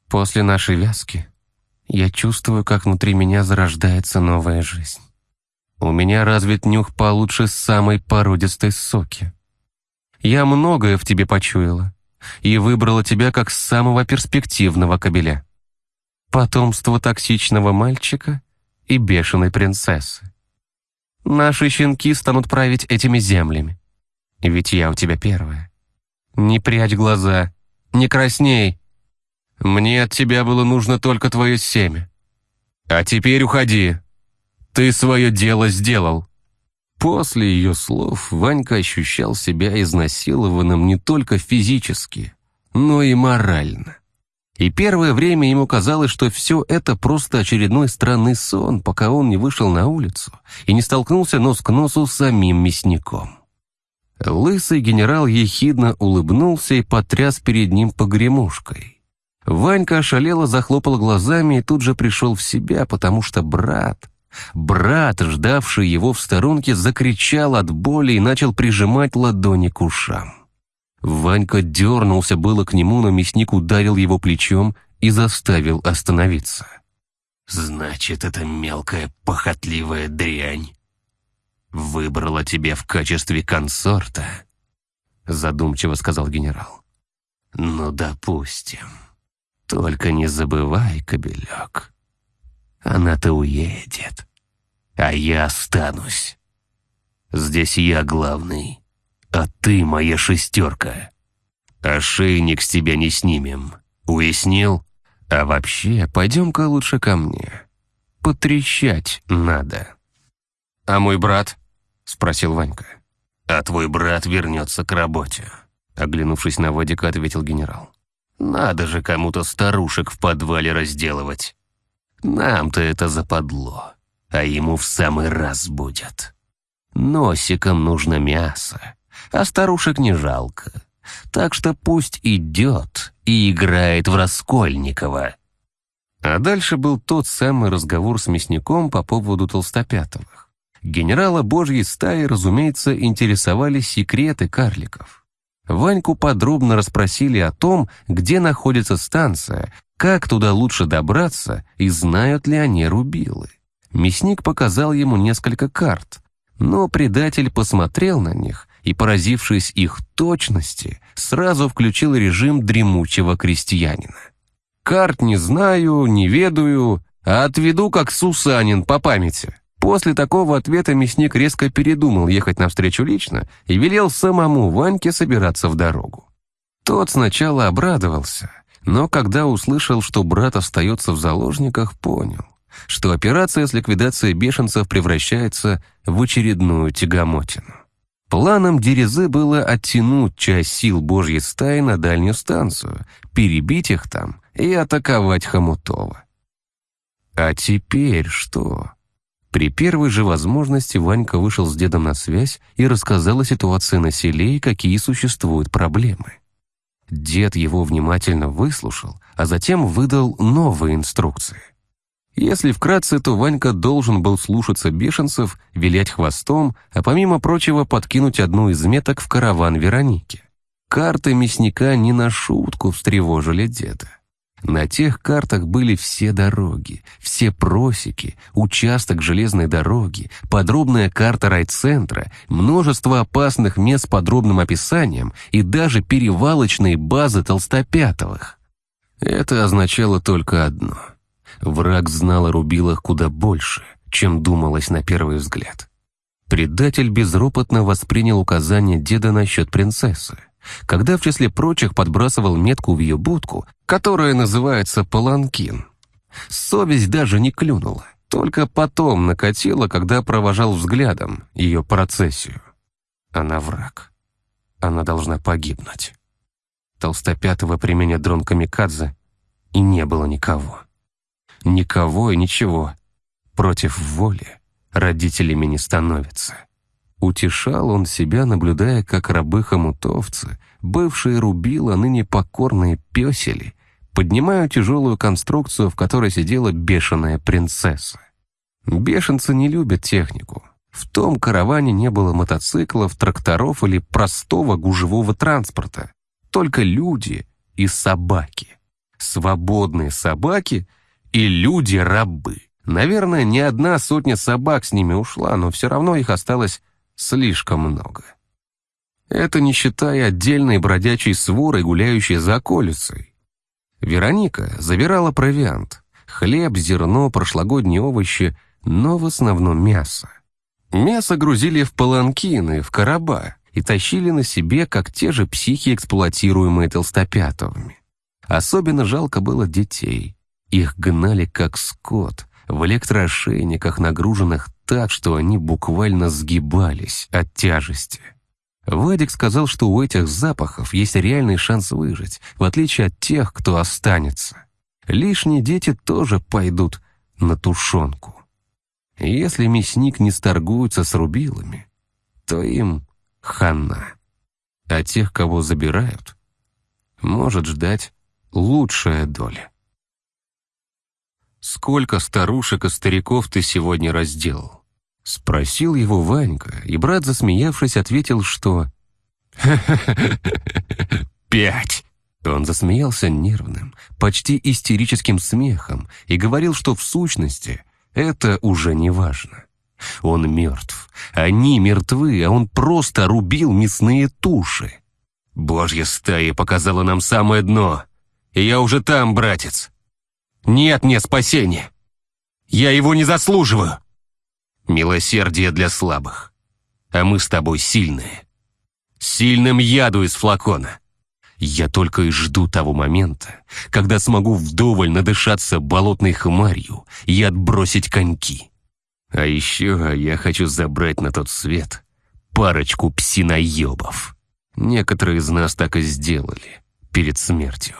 После нашей вязки я чувствую, как внутри меня зарождается новая жизнь. У меня развит нюх получше самой породистой соки. Я многое в тебе почуяла и выбрала тебя как самого перспективного кобеля. Потомство токсичного мальчика и бешеной принцессы. Наши щенки станут править этими землями. Ведь я у тебя первая. Не прячь глаза, не красней. Мне от тебя было нужно только твое семя. А теперь уходи. Ты свое дело сделал». После ее слов Ванька ощущал себя изнасилованным не только физически, но и морально. И первое время ему казалось, что все это просто очередной странный сон, пока он не вышел на улицу и не столкнулся нос к носу с самим мясником. Лысый генерал ехидно улыбнулся и потряс перед ним погремушкой. Ванька ошалело захлопал глазами и тут же пришел в себя, потому что брат, брат, ждавший его в сторонке, закричал от боли и начал прижимать ладони к ушам. Ванька дернулся было к нему, но мясник ударил его плечом и заставил остановиться.
«Значит, это мелкая похотливая дрянь выбрала тебя в качестве консорта», задумчиво сказал генерал. «Ну, допустим. Только не забывай, кобелек. Она-то уедет, а я останусь. Здесь я главный, а ты моя шестерка. Ошейник с тебя не снимем. Уяснил? А вообще, пойдем-ка лучше ко мне. Потрещать надо».
«А мой брат?» — спросил Ванька.
«А твой брат вернется к работе», — оглянувшись на Вадика, ответил генерал. «Надо же кому-то старушек в подвале разделывать. Нам-то это западло, а ему в самый раз будет. Носиком нужно мясо, а старушек не жалко. Так что пусть идет и играет в Раскольникова».
А дальше был тот самый разговор с мясником по поводу толстопятовых. Генерала Божьей стаи, разумеется, интересовали секреты карликов. Ваньку подробно расспросили о том, где находится станция, как туда лучше добраться и знают ли они рубилы. Мясник показал ему несколько карт, но предатель посмотрел на них и, поразившись их точности, сразу включил режим дремучего крестьянина. Карт не знаю, не ведаю, а отведу как Сусанин по памяти. После такого ответа мясник резко передумал ехать навстречу лично и велел самому Ваньке собираться в дорогу. Тот сначала обрадовался, но когда услышал, что брат остается в заложниках, понял, что операция с ликвидацией бешенцев превращается в очередную тягомотину. Планом Дерезы было оттянуть часть сил Божьей стаи на дальнюю станцию, перебить их там и атаковать Хомутова. А теперь что? При первой же возможности Ванька вышел с дедом на связь и рассказал о ситуации на селе и какие существуют проблемы. Дед его внимательно выслушал, а затем выдал новые инструкции. Если вкратце, то Ванька должен был слушаться бешенцев, вилять хвостом, а помимо прочего подкинуть одну из меток в караван Вероники. Карты мясника не на шутку встревожили деда. На тех картах были все дороги, все просеки, участок железной дороги, подробная карта райцентра, множество опасных мест с подробным описанием и даже перевалочные базы толстопятовых. Это означало только одно. Враг знал о рубилах куда больше, чем думалось на первый взгляд. Предатель безропотно воспринял указание деда насчет принцессы когда в числе прочих подбрасывал метку в ее будку, которая называется паланкин. Совесть даже не клюнула, только потом накатила, когда провожал взглядом ее процессию. Она враг. Она должна погибнуть. Толстопятого применя дрон Камикадзе, и не было никого. Никого и ничего. Против воли родителями не становится. Утешал он себя, наблюдая, как рабы-хомутовцы, бывшие рубила, ныне покорные песели, поднимают тяжелую конструкцию, в которой сидела бешеная принцесса. Бешенцы не любят технику. В том караване не было мотоциклов, тракторов или простого гужевого транспорта. Только люди и собаки. Свободные собаки и люди-рабы. Наверное, не одна сотня собак с ними ушла, но все равно их осталось слишком много. Это не считая отдельной бродячей своры, гуляющей за околицей. Вероника забирала провиант, хлеб, зерно, прошлогодние овощи, но в основном мясо. Мясо грузили в паланкины, в короба и тащили на себе, как те же психи, эксплуатируемые толстопятовыми. Особенно жалко было детей. Их гнали как скот, в электроошейниках, нагруженных так, что они буквально сгибались от тяжести. Вадик сказал, что у этих запахов есть реальный шанс выжить, в отличие от тех, кто останется. Лишние дети тоже пойдут на тушенку. Если мясник не сторгуется с рубилами, то им хана. А тех, кого забирают, может ждать лучшая доля. «Сколько старушек и стариков ты сегодня разделал?» Спросил его Ванька, и брат, засмеявшись, ответил, что «Пять!» Он засмеялся нервным, почти истерическим смехом и говорил, что в сущности это уже не важно. Он мертв, они мертвы, а он просто рубил мясные туши. Божья стая показала нам самое дно, я уже там, братец. Нет мне спасения. Я его не заслуживаю. Милосердие для слабых. А мы с тобой сильные. Сильным яду из флакона. Я только и жду того момента, когда смогу вдоволь надышаться болотной хмарью и отбросить коньки. А еще я хочу забрать на тот свет парочку псиноебов. Некоторые из нас так и сделали перед смертью.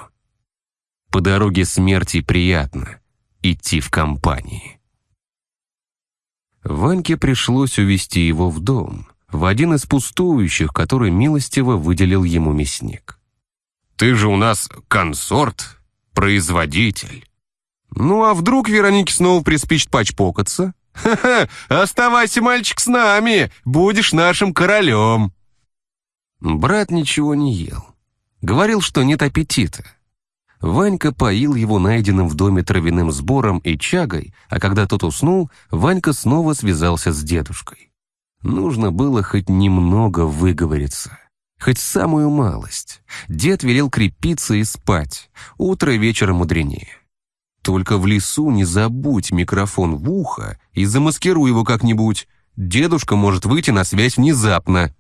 По дороге смерти приятно идти в компании. Ваньке пришлось увести его в дом, в один из пустующих, который милостиво выделил ему мясник. «Ты же у нас консорт, производитель. Ну а вдруг Веронике снова приспичит пачпокаться? Ха-ха, оставайся, мальчик, с нами, будешь нашим королем!» Брат ничего не ел. Говорил, что нет аппетита. Ванька поил его найденным в доме травяным сбором и чагой, а когда тот уснул, Ванька снова связался с дедушкой. Нужно было хоть немного выговориться. Хоть самую малость. Дед велел крепиться и спать. Утро вечером мудренее. Только в лесу не забудь микрофон в ухо и замаскируй его как-нибудь. Дедушка может выйти на связь внезапно.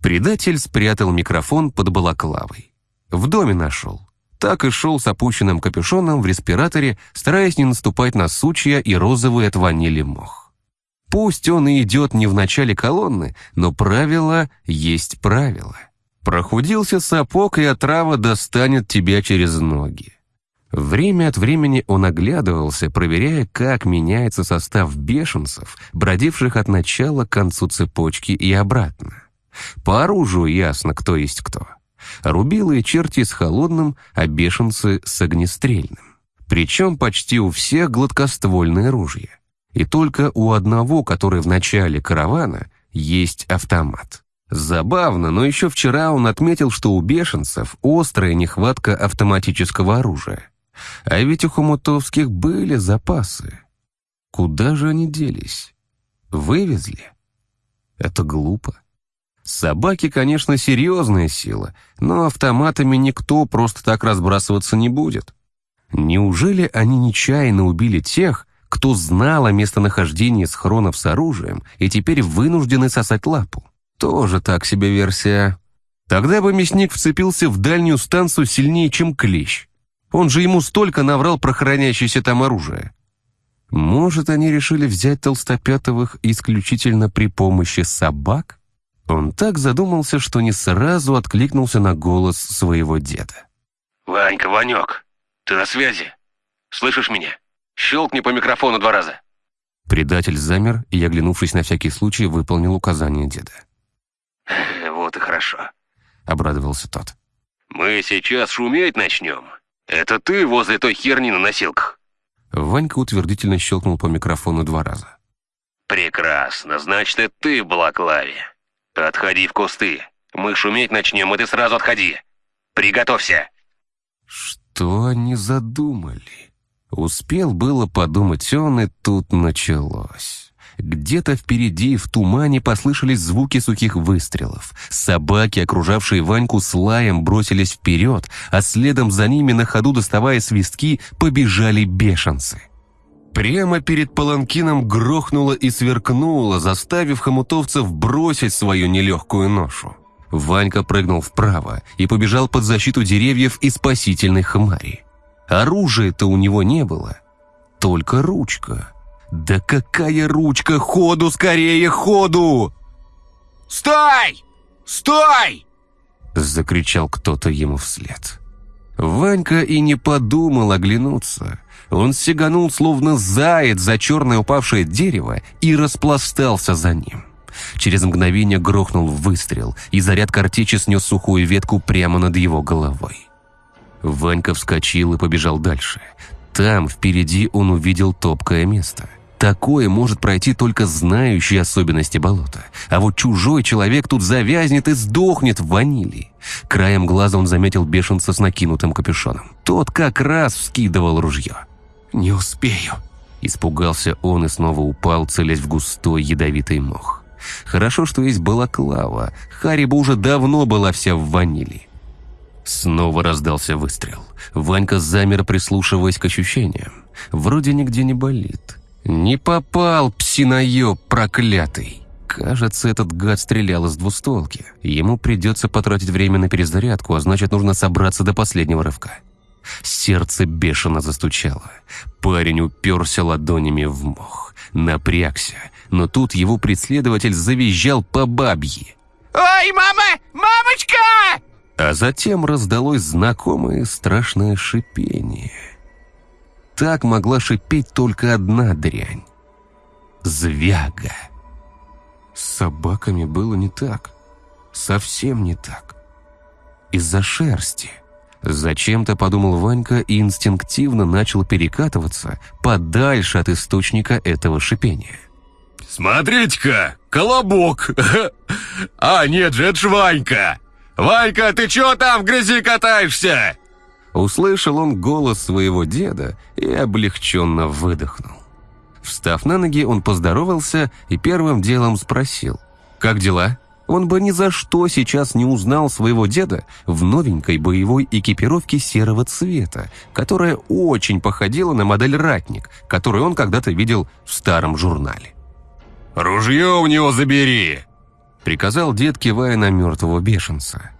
Предатель спрятал микрофон под балаклавой. В доме нашел. Так и шел с опущенным капюшоном в респираторе, стараясь не наступать на сучья и розовый от ванили мох. Пусть он и идет не в начале колонны, но правило есть правило. Прохудился сапог, и отрава достанет тебя через ноги. Время от времени он оглядывался, проверяя, как меняется состав бешенцев, бродивших от начала к концу цепочки и обратно. По оружию ясно, кто есть кто. Рубилы и черти с холодным, а бешенцы с огнестрельным. Причем почти у всех гладкоствольные ружья. И только у одного, который в начале каравана, есть автомат. Забавно, но еще вчера он отметил, что у бешенцев острая нехватка автоматического оружия. А ведь у хомутовских были запасы. Куда же они делись? Вывезли? Это глупо. Собаки, конечно, серьезная сила, но автоматами никто просто так разбрасываться не будет. Неужели они нечаянно убили тех, кто знал о местонахождении схронов с оружием и теперь вынуждены сосать лапу? Тоже так себе версия. Тогда бы мясник вцепился в дальнюю станцию сильнее, чем клещ. Он же ему столько наврал про хранящееся там оружие. Может, они решили взять толстопятовых исключительно при помощи собак? Он так задумался, что не сразу откликнулся на голос своего деда.
«Ванька, Ванек, ты на связи? Слышишь меня? Щелкни по микрофону два раза».
Предатель замер и, оглянувшись на всякий случай, выполнил указание деда.
«Вот и хорошо», —
обрадовался тот.
«Мы сейчас шуметь начнем. Это ты возле той херни на носилках?»
Ванька утвердительно щелкнул по микрофону два раза.
«Прекрасно, значит, это ты в балаклаве. Отходи в кусты. Мы шуметь начнем, и ты сразу отходи. Приготовься!»
Что они задумали? Успел было подумать он, и тут началось. Где-то впереди, в тумане, послышались звуки сухих выстрелов. Собаки, окружавшие Ваньку с лаем, бросились вперед, а следом за ними, на ходу доставая свистки, побежали бешенцы. Прямо перед паланкином грохнуло и сверкнуло, заставив хомутовцев бросить свою нелегкую ношу. Ванька прыгнул вправо и побежал под защиту деревьев и спасительной хмари. Оружия-то у него не было, только ручка. «Да какая ручка! Ходу скорее, ходу!»
«Стой! Стой!»
Закричал кто-то ему вслед. Ванька и не подумал оглянуться. Он сиганул, словно заяц за черное упавшее дерево, и распластался за ним. Через мгновение грохнул выстрел, и заряд картечи снес сухую ветку прямо над его головой. Ванька вскочил и побежал дальше. Там, впереди, он увидел топкое место. Такое может пройти только знающий особенности болота. А вот чужой человек тут завязнет и сдохнет в ванили. Краем глаза он заметил бешенца с накинутым капюшоном. Тот как раз вскидывал ружье. «Не успею», — испугался он и снова упал, целясь в густой ядовитый мох. Хорошо, что есть балаклава. Хариба уже давно была вся в ванили. Снова раздался выстрел. Ванька замер, прислушиваясь к ощущениям. Вроде нигде не болит. Не попал, псиноеб проклятый. Кажется, этот гад стрелял из двустволки. Ему придется потратить время на перезарядку, а значит, нужно собраться до последнего рывка. Сердце бешено застучало. Парень уперся ладонями в мох. Напрягся, но тут его преследователь завизжал по бабье.
«Ой, мама! Мамочка!»
А затем раздалось знакомое страшное шипение. Так могла шипеть только одна дрянь. Звяга. С собаками было не так. Совсем не так. Из-за шерсти. Зачем-то подумал Ванька и инстинктивно начал перекатываться подальше от источника этого шипения.
«Смотрите-ка, колобок! А, нет же, это ж Ванька! Ванька, ты чё там в грязи катаешься?»
Услышал он голос своего деда и облегченно выдохнул. Встав на ноги, он поздоровался и первым делом спросил. «Как дела?» Он бы ни за что сейчас не узнал своего деда в новенькой боевой экипировке серого цвета, которая очень походила на модель «Ратник», которую он когда-то видел в старом журнале.
«Ружье у него забери!»
— приказал дед, кивая на мертвого бешенца.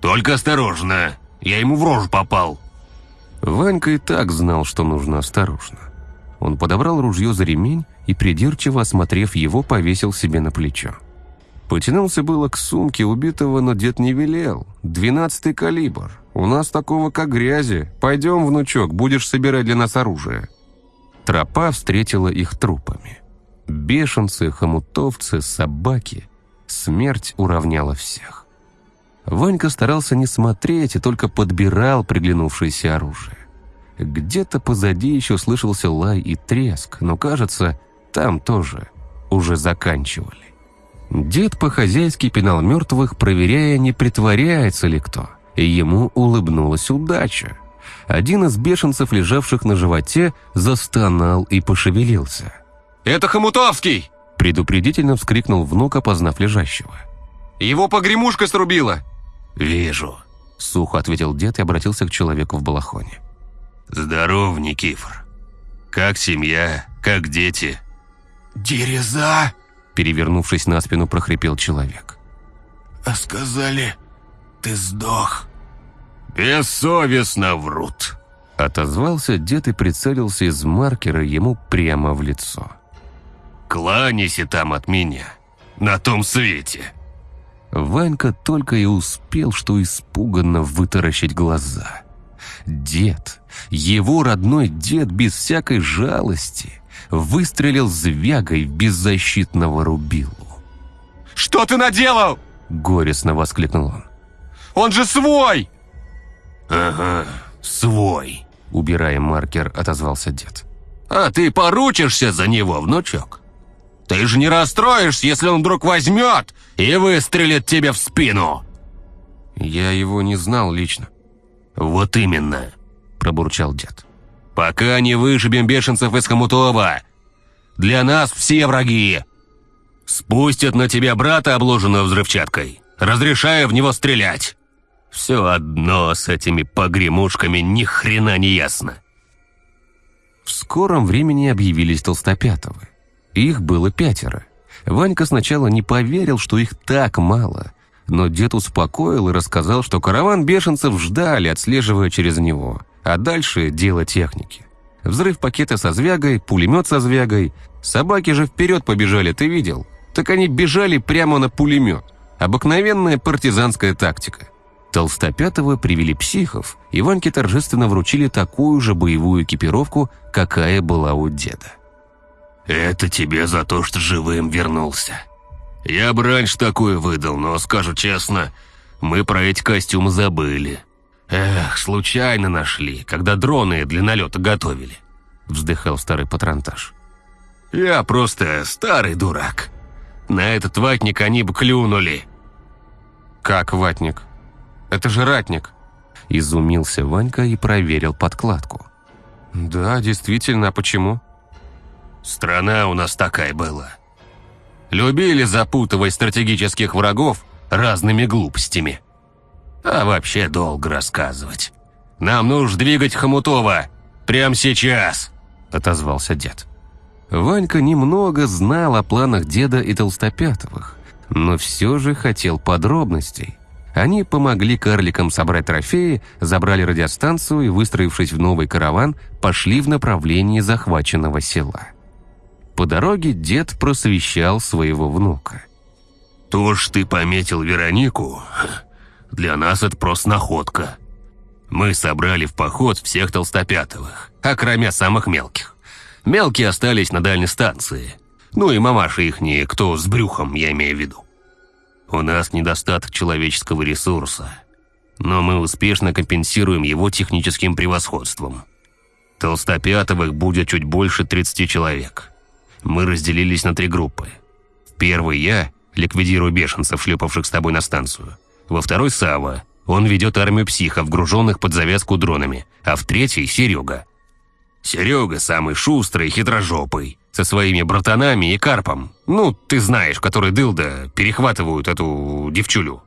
«Только осторожно, я ему в рожу попал!»
Ванька и так знал, что нужно осторожно. Он подобрал ружье за ремень и, придирчиво осмотрев его, повесил себе на плечо. Потянулся было к сумке убитого, но дед не велел. «Двенадцатый калибр. У нас такого как грязи. Пойдем, внучок, будешь собирать для нас оружие». Тропа встретила их трупами. Бешенцы, хомутовцы, собаки. Смерть уравняла всех. Ванька старался не смотреть и только подбирал приглянувшееся оружие. Где-то позади еще слышался лай и треск, но, кажется, там тоже уже заканчивали. Дед по-хозяйски пинал мертвых, проверяя, не притворяется ли кто. И ему улыбнулась удача. Один из бешенцев, лежавших на животе, застонал и пошевелился.
«Это Хомутовский!»
Предупредительно вскрикнул внук, опознав лежащего.
«Его погремушка срубила!»
«Вижу», —
сухо ответил дед и обратился к человеку в балахоне.
«Здоров, Никифор. Как семья, как дети?»
«Дереза!»
Перевернувшись на спину, прохрипел человек.
«А сказали, ты сдох».
«Бессовестно врут!»
Отозвался дед и прицелился из маркера ему прямо в лицо.
«Кланяйся там от меня, на том свете!»
Ванька только и успел, что испуганно вытаращить глаза. Дед, его родной дед без всякой жалости, выстрелил звягой в беззащитного Рубилу.
«Что ты наделал?»
— горестно воскликнул он.
«Он же свой!»
«Ага, свой!»
— убирая маркер, отозвался дед.
«А ты поручишься за него, внучок? Ты же не расстроишься, если он вдруг возьмет и выстрелит тебе в спину!»
«Я его не знал лично».
«Вот именно!» – пробурчал дед.
«Пока не вышибем бешенцев из Хомутова! Для нас все враги! Спустят на тебя брата, обложенного взрывчаткой, разрешая в него стрелять!»
Все одно с этими погремушками ни хрена не ясно.
В скором времени объявились толстопятовы. Их было пятеро. Ванька сначала не поверил, что их так мало, но дед успокоил и рассказал, что караван бешенцев ждали, отслеживая через него, а дальше дело техники. Взрыв пакета со звягой, пулемет со звягой. Собаки же вперед побежали, ты видел? Так они бежали прямо на пулемет. Обыкновенная партизанская тактика. Толстопятого привели психов, и Ваньке торжественно вручили такую же боевую экипировку, какая была у деда.
«Это тебе за то, что живым вернулся. Я бы раньше такую выдал, но, скажу честно, мы про эти костюмы забыли. Эх, случайно нашли, когда дроны для налета готовили», — вздыхал старый патронтаж. «Я просто старый дурак. На этот ватник они бы клюнули».
«Как ватник? Это же ратник!»
Изумился Ванька и проверил подкладку.
«Да, действительно, а почему?»
Страна у нас такая была. Любили запутывать стратегических врагов разными глупостями. А вообще долго рассказывать. Нам нужно двигать Хомутова прямо сейчас, отозвался дед.
Ванька немного знал о планах деда и Толстопятовых, но все же хотел подробностей. Они помогли карликам собрать трофеи, забрали радиостанцию и, выстроившись в новый караван, пошли в направлении захваченного села. По дороге дед просвещал своего внука.
«То, что ты пометил Веронику, для нас это просто находка. Мы собрали в поход всех толстопятовых, окромя самых мелких. Мелкие остались на дальней станции. Ну и мамаши ихние, кто с брюхом, я имею в виду. У нас недостаток человеческого ресурса, но мы успешно компенсируем его техническим превосходством. Толстопятовых будет чуть больше 30 человек. Мы разделились на три группы. В первой я ликвидирую бешенцев, шлепавших с тобой на станцию. Во второй Сава. Он ведет армию психов, груженных под завязку дронами. А в третьей Серега. Серега самый шустрый, хитрожопый, со своими братанами и карпом. Ну, ты знаешь, которые дылда перехватывают эту девчулю.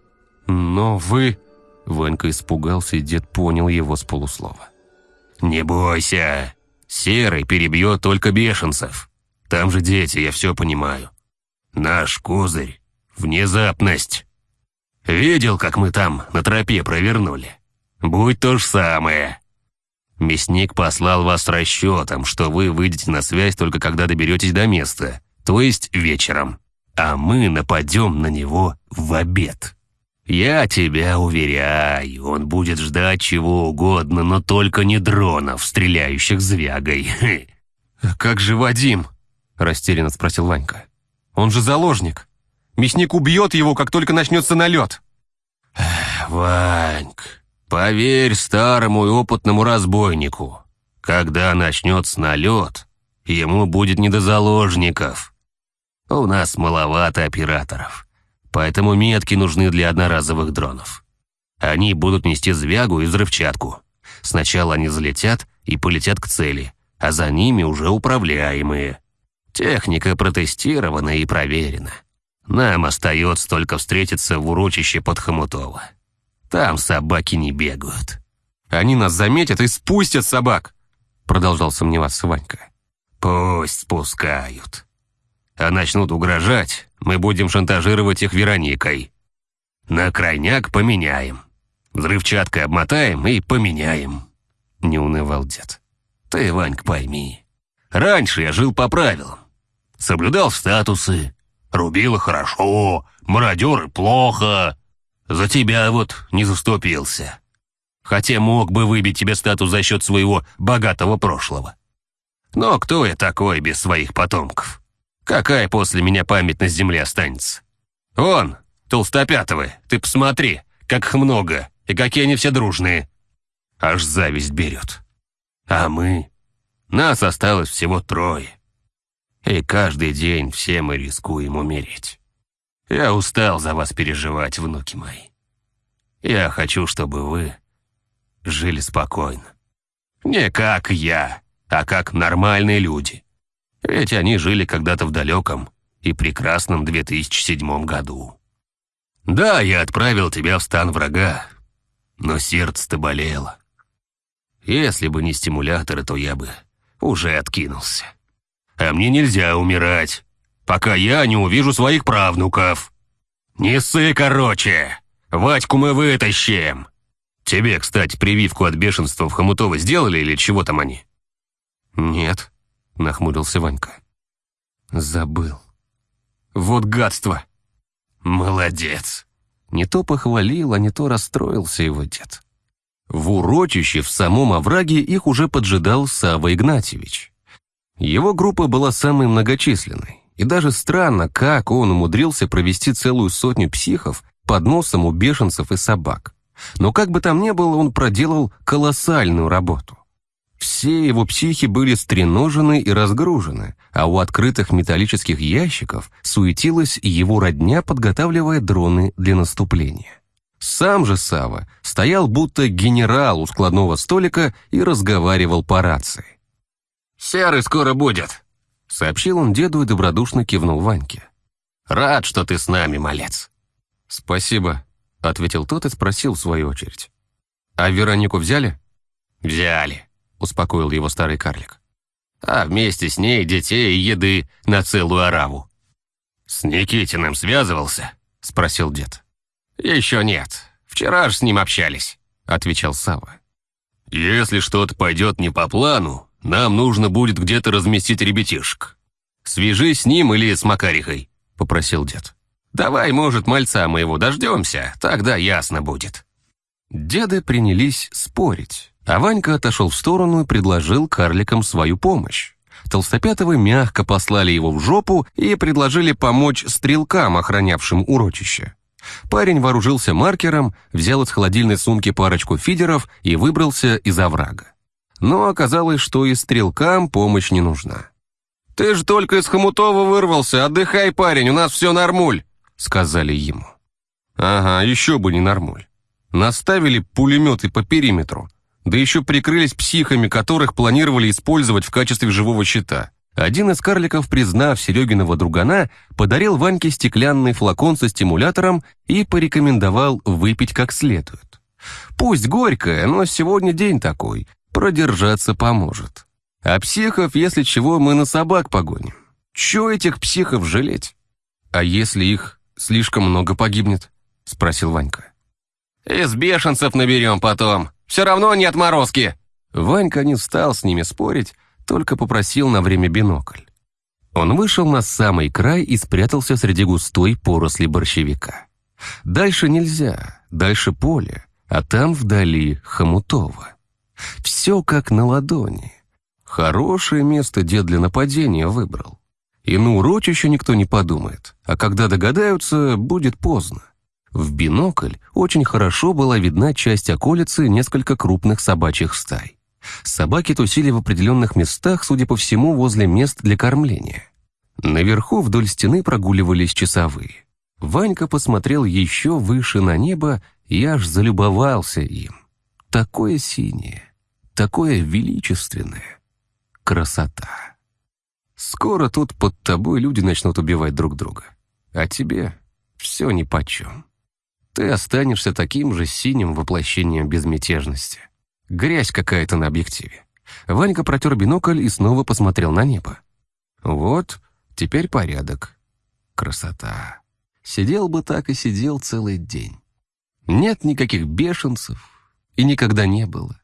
Но вы... Ванька испугался, и дед понял его с полуслова.
«Не бойся, Серый перебьет только бешенцев. Там же дети, я все понимаю. Наш козырь — внезапность. Видел, как мы там на тропе провернули? Будь то же самое. Мясник послал вас с расчетом, что вы выйдете на связь только когда доберетесь до места, то есть вечером. А мы нападем на него в обед. Я тебя уверяю, он будет ждать чего угодно, но только не дронов, стреляющих звягой.
«Как же Вадим?» – растерянно спросил Ванька. «Он же заложник. Мясник убьет его, как только начнется налет».
«Ваньк, поверь старому и опытному разбойнику, когда начнется налет, ему будет не до заложников. У нас маловато операторов, поэтому метки нужны для одноразовых дронов. Они будут нести звягу и взрывчатку. Сначала они залетят и полетят к цели, а за ними уже управляемые. Техника протестирована и проверена. Нам остается только встретиться в урочище под Хомутово. Там собаки не бегают».
«Они нас заметят и спустят собак», — продолжал сомневаться Ванька.
«Пусть спускают. А начнут угрожать, мы будем шантажировать их Вероникой. На крайняк поменяем. Взрывчаткой обмотаем и поменяем», — не унывал дед. «Ты, Ванька, пойми, раньше я жил по правилам. Соблюдал статусы, рубило хорошо, мародеры плохо. За тебя вот не заступился. Хотя мог бы выбить тебе статус за счет своего богатого прошлого. Но кто я такой без своих потомков? Какая после меня память на земле останется? Вон, толстопятовы, ты посмотри, как их много, и какие они все дружные. Аж зависть берет. А мы? Нас осталось всего трое. И каждый день все мы рискуем умереть. Я устал за вас переживать, внуки мои. Я хочу, чтобы вы жили спокойно. Не как я, а как нормальные люди. Ведь они жили когда-то в далеком и прекрасном 2007 году. Да, я отправил тебя в стан врага, но сердце-то болело. Если бы не стимуляторы, то я бы уже откинулся. А мне нельзя умирать пока я не увижу своих правнуков. Не ссы, короче. Вадьку мы вытащим. Тебе, кстати, прививку от бешенства в Хомутово сделали или чего там они?
Нет, нахмурился Ванька. Забыл. Вот гадство.
Молодец.
Не то похвалил, а не то расстроился его дед. В урочище в самом овраге их уже поджидал Сава Игнатьевич. Его группа была самой многочисленной. И даже странно, как он умудрился провести целую сотню психов под носом у бешенцев и собак. Но как бы там ни было, он проделал колоссальную работу. Все его психи были стреножены и разгружены, а у открытых металлических ящиков суетилась его родня, подготавливая дроны для наступления. Сам же Сава стоял будто генерал у складного столика и разговаривал по рации.
«Серый скоро будет»,
Сообщил он деду и добродушно кивнул Ваньке.
«Рад, что ты с нами, малец».
«Спасибо», — ответил тот и спросил в свою очередь. «А Веронику взяли?»
«Взяли», —
успокоил его старый карлик.
«А вместе с ней детей и еды на целую ораву». «С Никитиным связывался?» — спросил дед. «Еще нет. Вчера ж с ним общались», — отвечал Сава. «Если что-то пойдет не по плану, нам нужно будет где-то разместить ребятишек. Свяжись с ним или с Макарихой», — попросил дед. «Давай, может, мальца моего дождемся, тогда ясно будет».
Деды принялись спорить, а Ванька отошел в сторону и предложил карликам свою помощь. Толстопятовы мягко послали его в жопу и предложили помочь стрелкам, охранявшим урочище. Парень вооружился маркером, взял из холодильной сумки парочку фидеров и выбрался из оврага но оказалось, что и стрелкам помощь не нужна.
«Ты же только из Хомутова вырвался, отдыхай, парень, у нас все нормуль», — сказали ему. «Ага, еще бы не нормуль. Наставили пулеметы по периметру. Да еще прикрылись психами, которых планировали использовать в качестве живого щита. Один из карликов, признав Серегиного другана, подарил Ваньке стеклянный флакон со стимулятором и порекомендовал выпить как следует. Пусть горькое, но сегодня день такой, продержаться поможет. А психов, если чего, мы на собак погоним. Чё этих психов жалеть? А если их слишком много погибнет? Спросил Ванька. Из бешенцев наберем потом. Все равно не отморозки. Ванька не стал с ними спорить, только попросил на время бинокль. Он вышел на самый край и спрятался среди густой поросли борщевика. Дальше нельзя, дальше поле, а там вдали Хомутово. Все как на ладони. Хорошее место дед для нападения выбрал. И на урочище никто не подумает, а когда догадаются, будет поздно. В бинокль очень хорошо была видна часть околицы несколько крупных собачьих стай. Собаки тусили в определенных местах, судя по всему, возле мест для кормления. Наверху вдоль стены прогуливались часовые. Ванька посмотрел еще выше на небо и аж залюбовался им. Такое синее, такое величественное. Красота. Скоро тут под тобой люди начнут убивать друг друга. А тебе все нипочем. Ты останешься таким же синим воплощением безмятежности. Грязь какая-то на объективе. Ванька протер бинокль и снова посмотрел на небо. Вот, теперь порядок. Красота. Сидел бы так и сидел целый день. Нет никаких бешенцев, и никогда не было.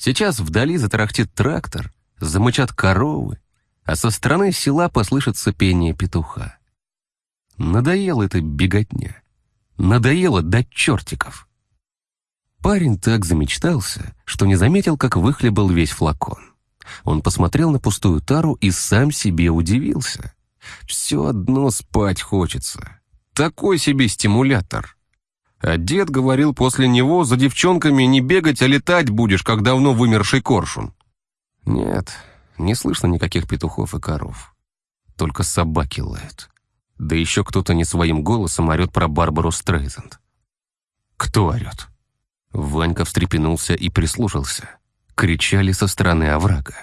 Сейчас вдали затарахтит трактор, замычат коровы, а со стороны села послышится пение петуха. Надоела эта беготня. Надоело до чертиков. Парень так замечтался, что не заметил, как выхлебал весь флакон. Он посмотрел на пустую тару и сам себе удивился. Все одно спать хочется. Такой себе стимулятор. А дед говорил после него, за девчонками не бегать, а летать будешь, как давно вымерший коршун. Нет, не слышно никаких петухов и коров. Только собаки лают. Да еще кто-то не своим голосом орет про Барбару Стрейзенд. Кто орет? Ванька встрепенулся и прислушался. Кричали со стороны оврага.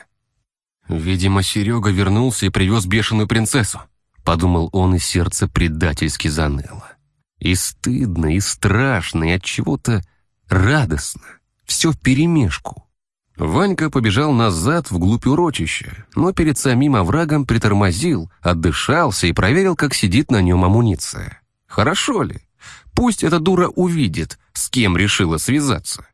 «Видимо, Серега вернулся и привез бешеную принцессу», подумал он, и сердце предательски заныло. И стыдно, и страшно, и от чего-то радостно. Все вперемешку. Ванька побежал назад вглубь урочища, но перед самим оврагом притормозил, отдышался и проверил, как сидит на нем амуниция. Хорошо ли? Пусть эта дура увидит, с кем решила связаться.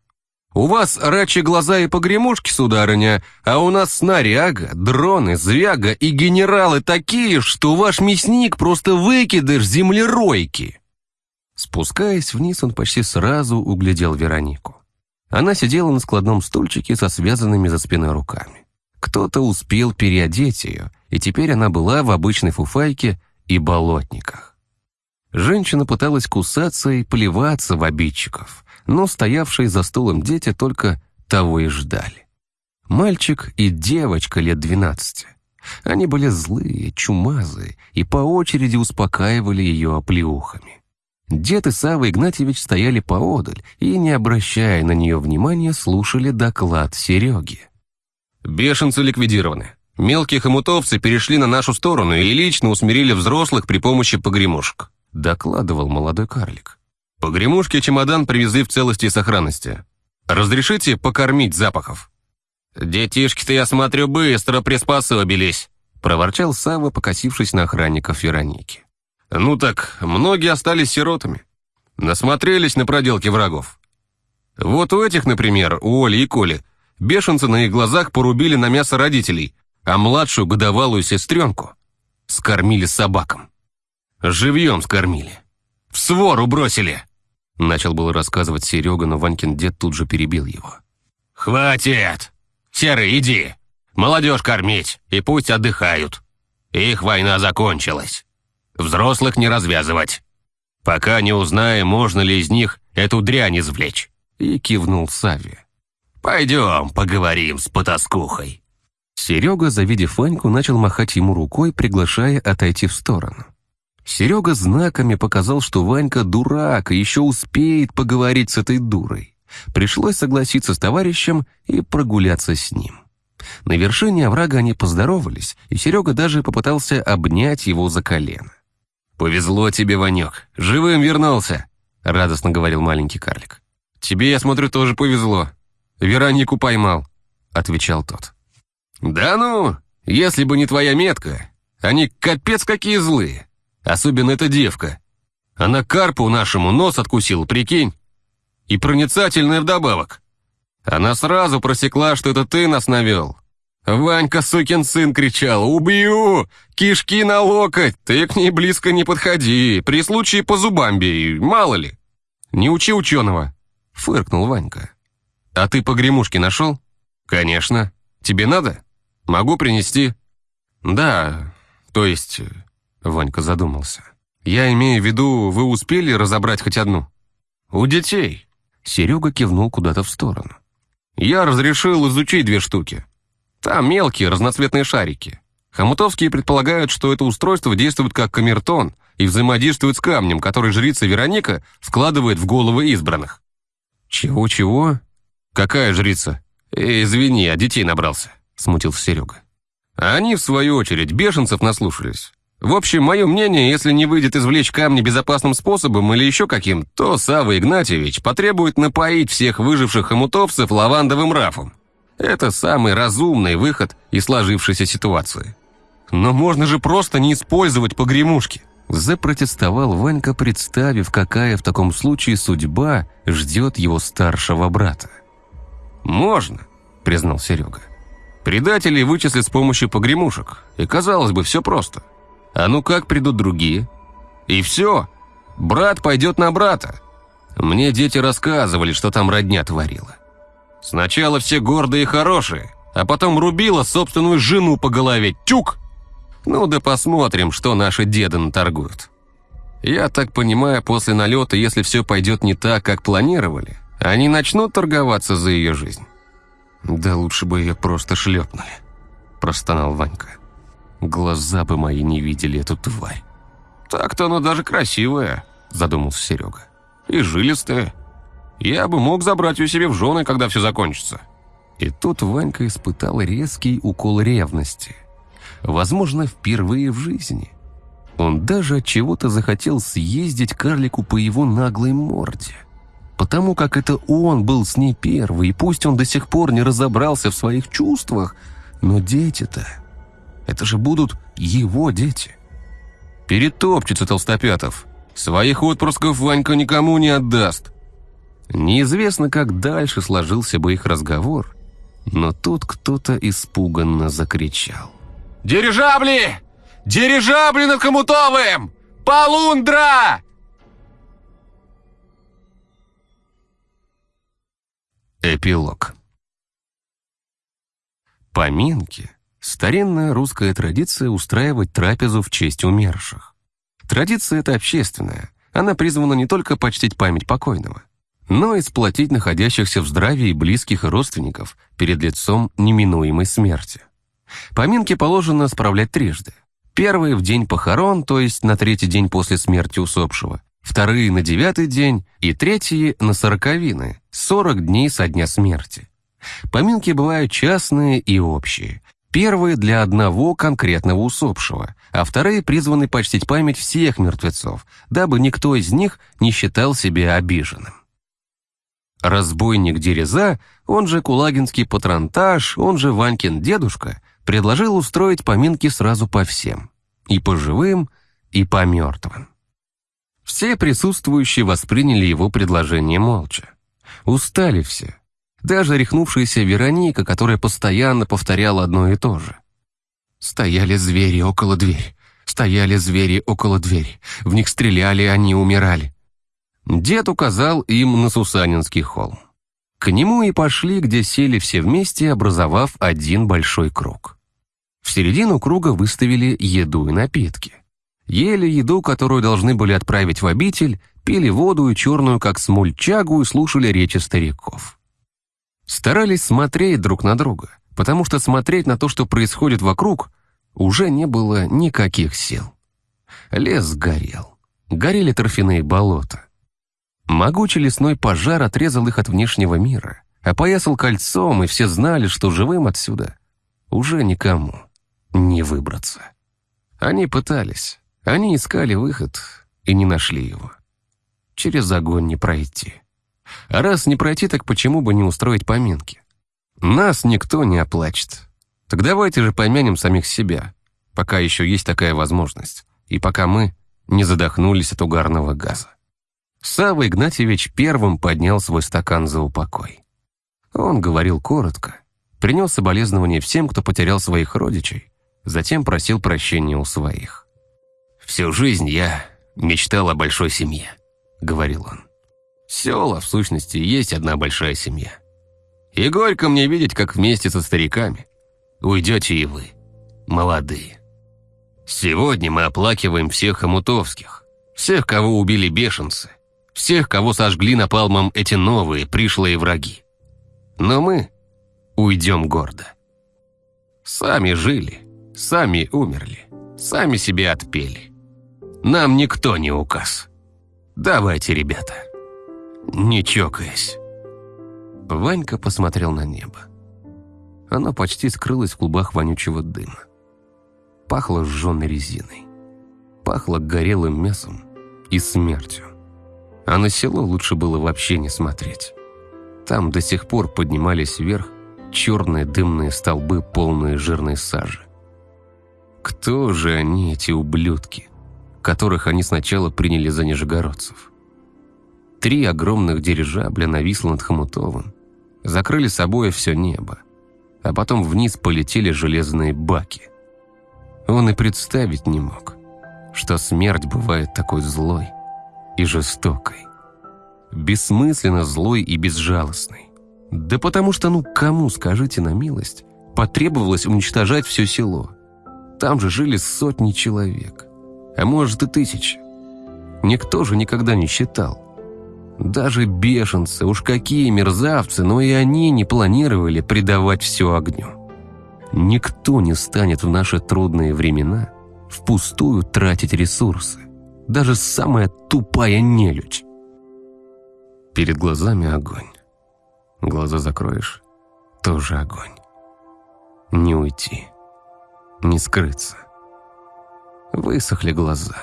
У вас рачи глаза и погремушки, сударыня, а у нас снаряга, дроны, звяга и генералы такие, что ваш мясник просто выкидыш землеройки. Спускаясь вниз, он почти сразу углядел Веронику. Она сидела на складном стульчике со связанными за спиной руками. Кто-то успел переодеть ее, и теперь она была в обычной фуфайке и болотниках. Женщина пыталась кусаться и плеваться в обидчиков, но стоявшие за столом дети только того и ждали. Мальчик и девочка лет двенадцати. Они были злые, чумазые и по очереди успокаивали ее оплеухами. Дед и Савва Игнатьевич стояли поодаль и, не обращая на нее внимания, слушали доклад Сереги. «Бешенцы ликвидированы. Мелкие хомутовцы перешли на нашу сторону и лично усмирили взрослых при помощи погремушек докладывал молодой карлик. «Погремушки чемодан привезли в целости и сохранности. Разрешите покормить запахов?» «Детишки-то, я смотрю, быстро приспособились», проворчал Сава, покосившись на охранников Вероники. «Ну так, многие остались сиротами. Насмотрелись на проделки врагов. Вот у этих, например, у Оли и Коли, бешенцы на их глазах порубили на мясо родителей, а младшую годовалую сестренку скормили собакам. Живьем скормили. В свору бросили!» Начал было рассказывать Серега, но Ванькин дед тут же перебил его. «Хватит! Серый, иди! Молодежь кормить, и пусть отдыхают. Их война закончилась. Взрослых не развязывать. Пока не узнаем, можно ли из них эту дрянь извлечь». И кивнул Саве. «Пойдем, поговорим с потаскухой». Серега, завидев Ваньку, начал махать ему рукой, приглашая отойти в сторону. Серега знаками показал, что Ванька дурак и еще успеет поговорить с этой дурой.
Пришлось согласиться с товарищем и прогуляться с ним. На вершине оврага они поздоровались, и Серега даже попытался обнять его за колено.
«Повезло тебе, Ванек, живым вернулся», — радостно говорил маленький карлик. «Тебе, я смотрю, тоже повезло. Веронику поймал», — отвечал тот. «Да ну, если бы не твоя метка, они капец какие злые. Особенно эта девка. Она карпу нашему нос откусила, прикинь. И проницательная вдобавок. Она сразу просекла, что это ты нас навел. Ванька, сукин сын, кричал «Убью! Кишки на локоть! Ты к ней близко не подходи! При случае по зубам бей, мало ли!» «Не учи ученого!» — фыркнул Ванька. «А ты погремушки нашел?» «Конечно. Тебе надо? Могу принести». «Да, то есть...» — Ванька задумался. «Я имею в виду, вы успели разобрать хоть одну?» «У детей». Серега кивнул куда-то в сторону. Я разрешил изучить две штуки. Там мелкие разноцветные шарики. Хомутовские предполагают, что это устройство действует как камертон и взаимодействует с камнем, который жрица Вероника вкладывает в головы избранных. «Чего-чего? Какая жрица? Э, извини, а детей набрался», — смутился Серега. Они, в свою очередь, бешенцев наслушались. В общем, мое мнение, если не выйдет извлечь камни безопасным способом или еще каким, то Савва Игнатьевич потребует напоить всех выживших хомутовцев лавандовым рафом. Это самый разумный выход из сложившейся ситуации. Но можно же просто не использовать погремушки. Запротестовал Ванька, представив, какая в таком случае судьба ждет его старшего брата. «Можно», — признал Серега. «Предателей вычислят с помощью погремушек, и, казалось бы, все просто». А ну как придут другие? И все. Брат пойдет на брата. Мне дети рассказывали, что там родня творила. Сначала все гордые и хорошие, а потом рубила собственную жену по голове. Тюк! Ну да посмотрим, что наши деды наторгуют. Я так понимаю, после налета, если все пойдет не так, как планировали, они начнут торговаться за ее жизнь. Да лучше бы ее просто шлепнули, простонал Ванька. Глаза бы мои не видели эту тварь. Так-то она даже красивая, задумался Серега. И жилистая. Я бы мог забрать ее себе в жены, когда все закончится. И тут Ванька испытал резкий укол ревности. Возможно, впервые в жизни. Он даже от чего-то захотел съездить карлику по его наглой морде. Потому как это он был с ней первый, и пусть он до сих пор не разобрался в своих чувствах, но дети-то... Это же будут его дети. Перетопчется Толстопятов. Своих отпрысков Ванька никому не отдаст. Неизвестно, как дальше сложился бы их разговор, но тут кто-то испуганно закричал. «Дирижабли! Дирижабли над Хомутовым! Полундра!»
Эпилог Поминки Старинная русская традиция устраивать трапезу в честь умерших. Традиция эта общественная. Она призвана не только почтить память покойного, но и сплотить находящихся в здравии близких и родственников перед лицом неминуемой смерти. Поминки положено справлять трижды. Первые в день похорон, то есть на третий день после смерти усопшего, вторые на девятый день и третьи на сороковины, сорок дней со дня смерти. Поминки бывают частные и общие, Первые для одного конкретного усопшего, а вторые призваны почтить память всех мертвецов, дабы никто из них не считал себя обиженным. Разбойник Дереза, он же Кулагинский патронтаж, он же Ванькин дедушка, предложил устроить поминки сразу по всем. И по живым, и по мертвым. Все присутствующие восприняли его предложение молча. Устали все, даже рехнувшаяся Вероника, которая постоянно повторяла одно и то же. Стояли звери около двери, стояли звери около двери, в них стреляли, они умирали. Дед указал им на Сусанинский холм. К нему и пошли, где сели все вместе, образовав один большой круг. В середину круга выставили еду и напитки. Ели еду, которую должны были отправить в обитель, пили воду и черную, как смоль, чагу и слушали речи стариков. Старались смотреть друг на друга, потому что смотреть на то, что происходит вокруг, уже не было никаких сил. Лес горел. Горели торфяные болота. Могучий лесной пожар отрезал их от внешнего мира, опоясал кольцом, и все знали, что живым отсюда уже никому не выбраться. Они пытались, они искали выход и не нашли его. Через огонь не пройти. А раз не пройти, так почему бы не устроить поминки? Нас никто не оплачет. Так давайте же помянем самих себя, пока еще есть такая возможность, и пока мы не задохнулись от угарного газа. Савва Игнатьевич первым поднял свой стакан за упокой. Он говорил коротко, принес соболезнования всем, кто потерял своих родичей, затем просил прощения у своих. «Всю жизнь я мечтал о большой семье», — говорил он. «Села, в сущности, есть одна большая семья. И горько мне видеть, как вместе со стариками уйдете и вы, молодые. Сегодня мы оплакиваем всех хомутовских, всех, кого убили бешенцы, всех, кого сожгли напалмом эти новые пришлые враги. Но мы уйдем гордо. Сами жили, сами умерли, сами себе отпели. Нам никто не указ. Давайте, ребята, не чокаясь. Ванька посмотрел на небо. Оно почти скрылось в клубах вонючего дыма. Пахло сжженной резиной. Пахло горелым мясом и смертью. А на село лучше было вообще не смотреть. Там до сих пор поднимались вверх черные дымные столбы, полные жирной сажи. Кто же они, эти ублюдки, которых они сначала приняли за нижегородцев? Три огромных дирижабля нависло над Хомутовым, закрыли собой все небо, а потом вниз полетели железные баки. Он и представить не мог, что смерть бывает такой злой и жестокой. Бессмысленно злой и безжалостной. Да потому что, ну, кому, скажите на милость, потребовалось уничтожать все село? Там же жили сотни человек, а может и тысячи. Никто же никогда не считал. Даже бешенцы, уж какие мерзавцы, но и они не планировали предавать все огню. Никто не станет в наши трудные времена впустую тратить ресурсы. Даже самая тупая нелюдь. Перед глазами огонь. Глаза закроешь — тоже огонь. Не уйти, не скрыться. Высохли глаза.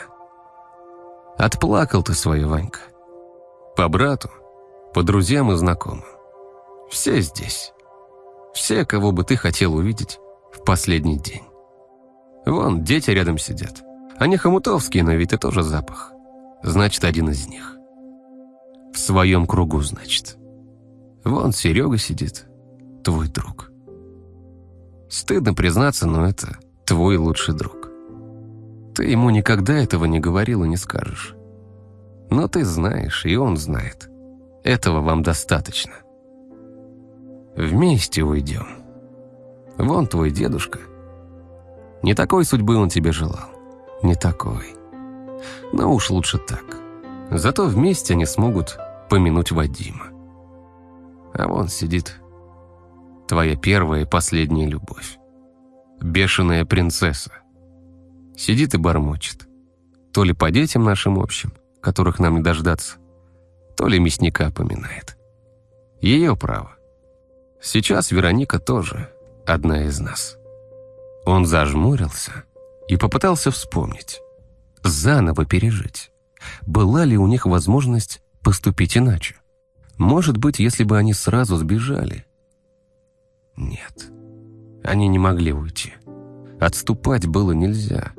Отплакал ты свою, Ванька. По брату, по друзьям и знакомым. Все здесь. Все, кого бы ты хотел увидеть в последний день. Вон, дети рядом сидят. Они хомутовские, но ведь и тоже запах. Значит, один из них. В своем кругу, значит. Вон Серега сидит, твой друг. Стыдно признаться, но это твой лучший друг. Ты ему никогда этого не говорил и не скажешь. Но ты знаешь, и он знает. Этого вам достаточно. Вместе уйдем. Вон твой дедушка. Не такой судьбы он тебе желал. Не такой. Но уж лучше так. Зато вместе они смогут помянуть Вадима. А вон сидит твоя первая и последняя любовь. Бешеная принцесса. Сидит и бормочет. То ли по детям нашим общим, которых нам не дождаться, то ли мясника поминает. Ее право. Сейчас Вероника тоже одна из нас. Он зажмурился и попытался вспомнить, заново пережить, была ли у них возможность поступить иначе. Может быть, если бы они сразу сбежали. Нет, они не могли уйти. Отступать было нельзя.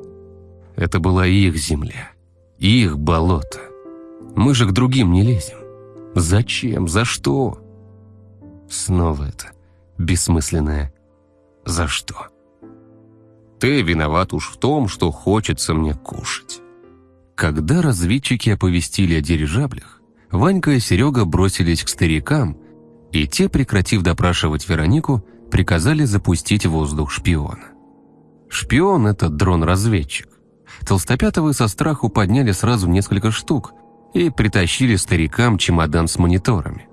Это была их земля, их болото. Мы же к другим не лезем. Зачем? За что? Снова это бессмысленное «за что?». Ты виноват уж в том, что хочется мне кушать. Когда разведчики оповестили о дирижаблях, Ванька и Серега бросились к старикам, и те, прекратив допрашивать Веронику, приказали запустить в воздух шпиона. Шпион — это дрон-разведчик. Толстопятовы со страху подняли сразу несколько штук и притащили старикам чемодан с мониторами.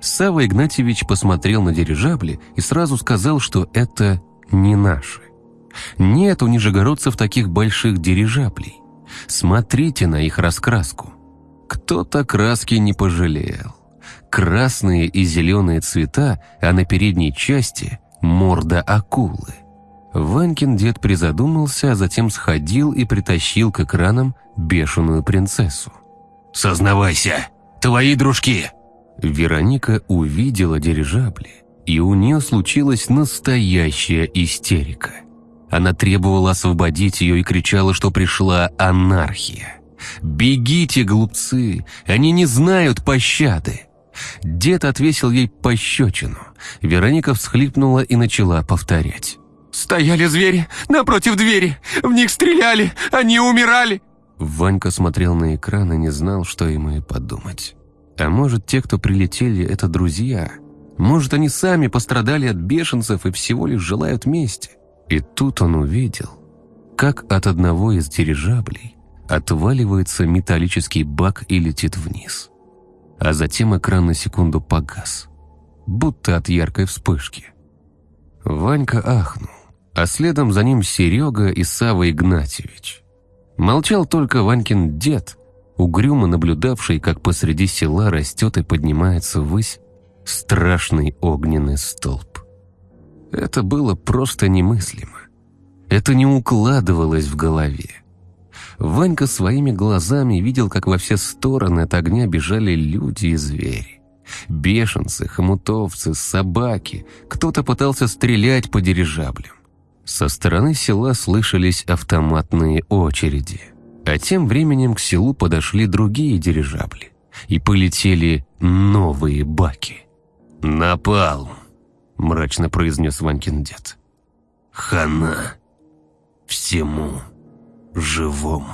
Савва Игнатьевич посмотрел на дирижабли и сразу сказал, что это не наши. Нет у нижегородцев таких больших дирижаблей. Смотрите на их раскраску Кто-то краски не пожалел. Красные и зеленые цвета, а на передней части – морда акулы. Ванькин дед призадумался, а затем сходил и притащил к экранам бешеную принцессу.
«Сознавайся, твои дружки!»
Вероника увидела дирижабли, и у нее случилась настоящая истерика. Она требовала освободить ее и кричала, что пришла анархия. «Бегите, глупцы! Они не знают пощады!» Дед отвесил ей пощечину. Вероника всхлипнула и начала повторять.
«Стояли звери напротив двери! В них стреляли! Они умирали!»
Ванька смотрел на экран и не знал, что ему и подумать. А может, те, кто прилетели, это друзья? Может, они сами пострадали от бешенцев и всего лишь желают мести? И тут он увидел, как от одного из дирижаблей отваливается металлический бак и летит вниз. А затем экран на секунду погас, будто от яркой вспышки. Ванька ахнул, а следом за ним Серега и Сава Игнатьевич. Молчал только Ванькин дед, угрюмо наблюдавший, как посреди села растет и поднимается ввысь страшный огненный столб. Это было просто немыслимо. Это не укладывалось в голове. Ванька своими глазами видел, как во все стороны от огня бежали люди и звери. Бешенцы, хомутовцы, собаки. Кто-то пытался стрелять по дирижаблям. Со стороны села слышались автоматные очереди. А тем временем к селу подошли другие дирижабли. И полетели новые баки.
«Напал», —
мрачно произнес Ванькин дед.
«Хана всему живому».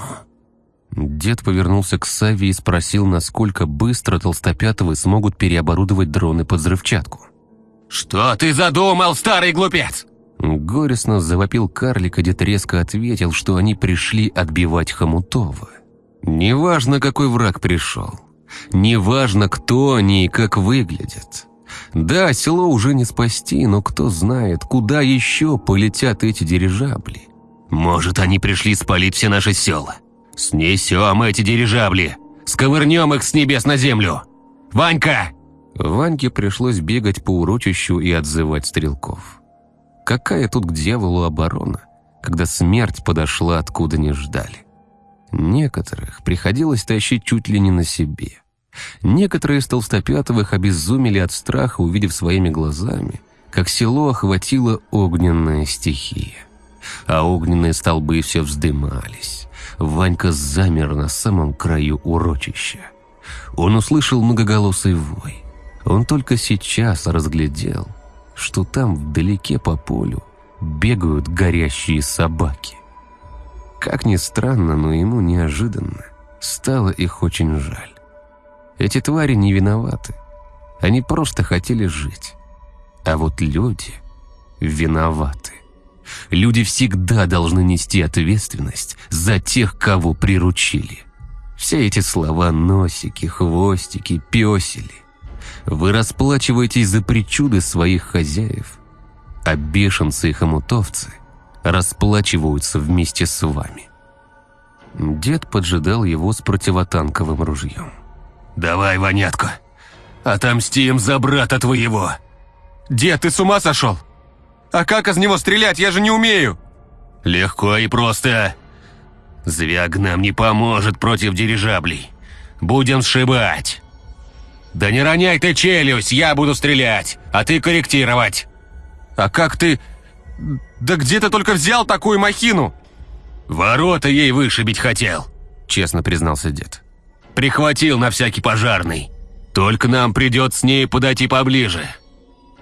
Дед повернулся к Саве и спросил, насколько быстро толстопятовы смогут переоборудовать дроны под взрывчатку.
«Что ты задумал, старый глупец?»
Горестно завопил карлик, и дед резко ответил, что они пришли отбивать Хомутова. Неважно, какой враг пришел. Неважно, кто они и как выглядят. Да, село уже не спасти, но кто знает, куда еще полетят эти дирижабли.
«Может, они пришли спалить все наши села? Снесем эти дирижабли! Сковырнем их с небес на землю! Ванька!»
Ваньке пришлось бегать по урочищу и отзывать стрелков. Какая тут к дьяволу оборона, когда смерть подошла откуда не ждали? Некоторых приходилось тащить чуть ли не на себе. Некоторые из толстопятовых обезумели от страха, увидев своими глазами, как село охватила огненная стихия. А огненные столбы все вздымались. Ванька замер на самом краю урочища. Он услышал многоголосый вой. Он только сейчас разглядел — что там вдалеке по полю бегают горящие собаки. Как ни странно, но ему неожиданно стало их очень жаль. Эти твари не виноваты. Они просто хотели жить. А вот люди виноваты. Люди всегда должны нести ответственность за тех, кого приручили. Все эти слова «носики», «хвостики», «песели» Вы расплачиваетесь за причуды своих хозяев, а бешенцы и хомутовцы расплачиваются вместе с вами. Дед поджидал его с противотанковым ружьем.
«Давай, вонятку, отомстим за брата твоего!»
«Дед, ты с ума сошел? А как из него стрелять? Я же не умею!»
«Легко и просто. Звяг нам не поможет против дирижаблей. Будем сшибать!» «Да не роняй ты челюсть, я буду стрелять, а ты корректировать!»
«А как ты... Да где ты только взял такую махину?»
«Ворота ей вышибить хотел», — честно признался дед. «Прихватил на всякий пожарный. Только нам придет с ней подойти поближе.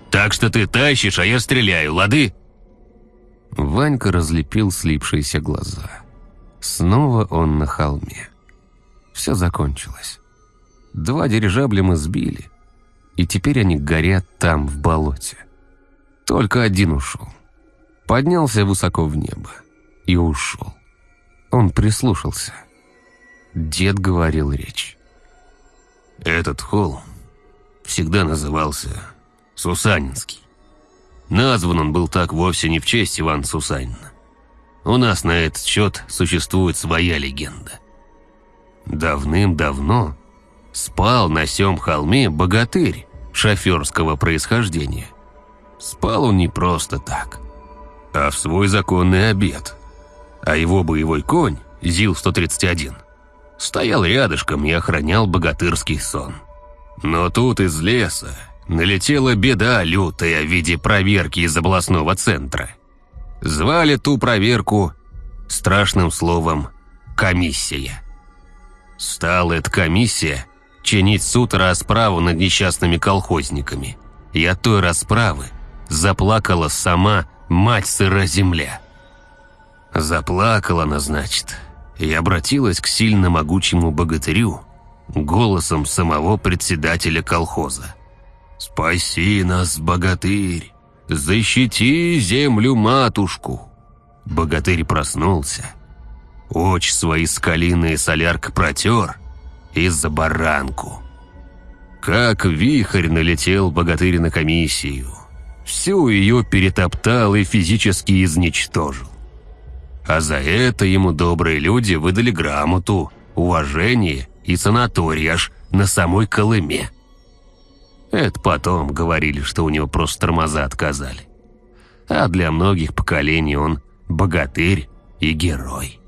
Так что ты тащишь, а я стреляю, лады?»
Ванька разлепил слипшиеся глаза. Снова он на холме. Все закончилось. Два дирижабля мы сбили, и теперь они горят там, в болоте. Только один ушел. Поднялся высоко в небо и ушел. Он прислушался. Дед говорил речь.
«Этот холм всегда назывался Сусанинский. Назван он был так вовсе не в честь Ивана Сусанина. У нас на этот счет существует своя легенда. Давным-давно Спал на сём холме богатырь шоферского происхождения. Спал он не просто так, а в свой законный обед. А его боевой конь, ЗИЛ-131, стоял рядышком и охранял богатырский сон. Но тут из леса налетела беда лютая в виде проверки из областного центра. Звали ту проверку страшным словом «комиссия». Стала эта комиссия чинить суд расправу над несчастными колхозниками. И от той расправы заплакала сама мать сыра земля. Заплакала она, значит, и обратилась к сильно могучему богатырю голосом самого председателя колхоза. «Спаси нас, богатырь! Защити землю-матушку!» Богатырь проснулся. Очи свои скалиные солярка протер и за баранку. Как вихрь налетел богатырь на комиссию. Всю ее перетоптал и физически изничтожил. А за это ему добрые люди выдали грамоту, уважение и санаторий аж на самой Колыме. Это потом говорили, что у него просто тормоза отказали. А для многих поколений он богатырь и герой.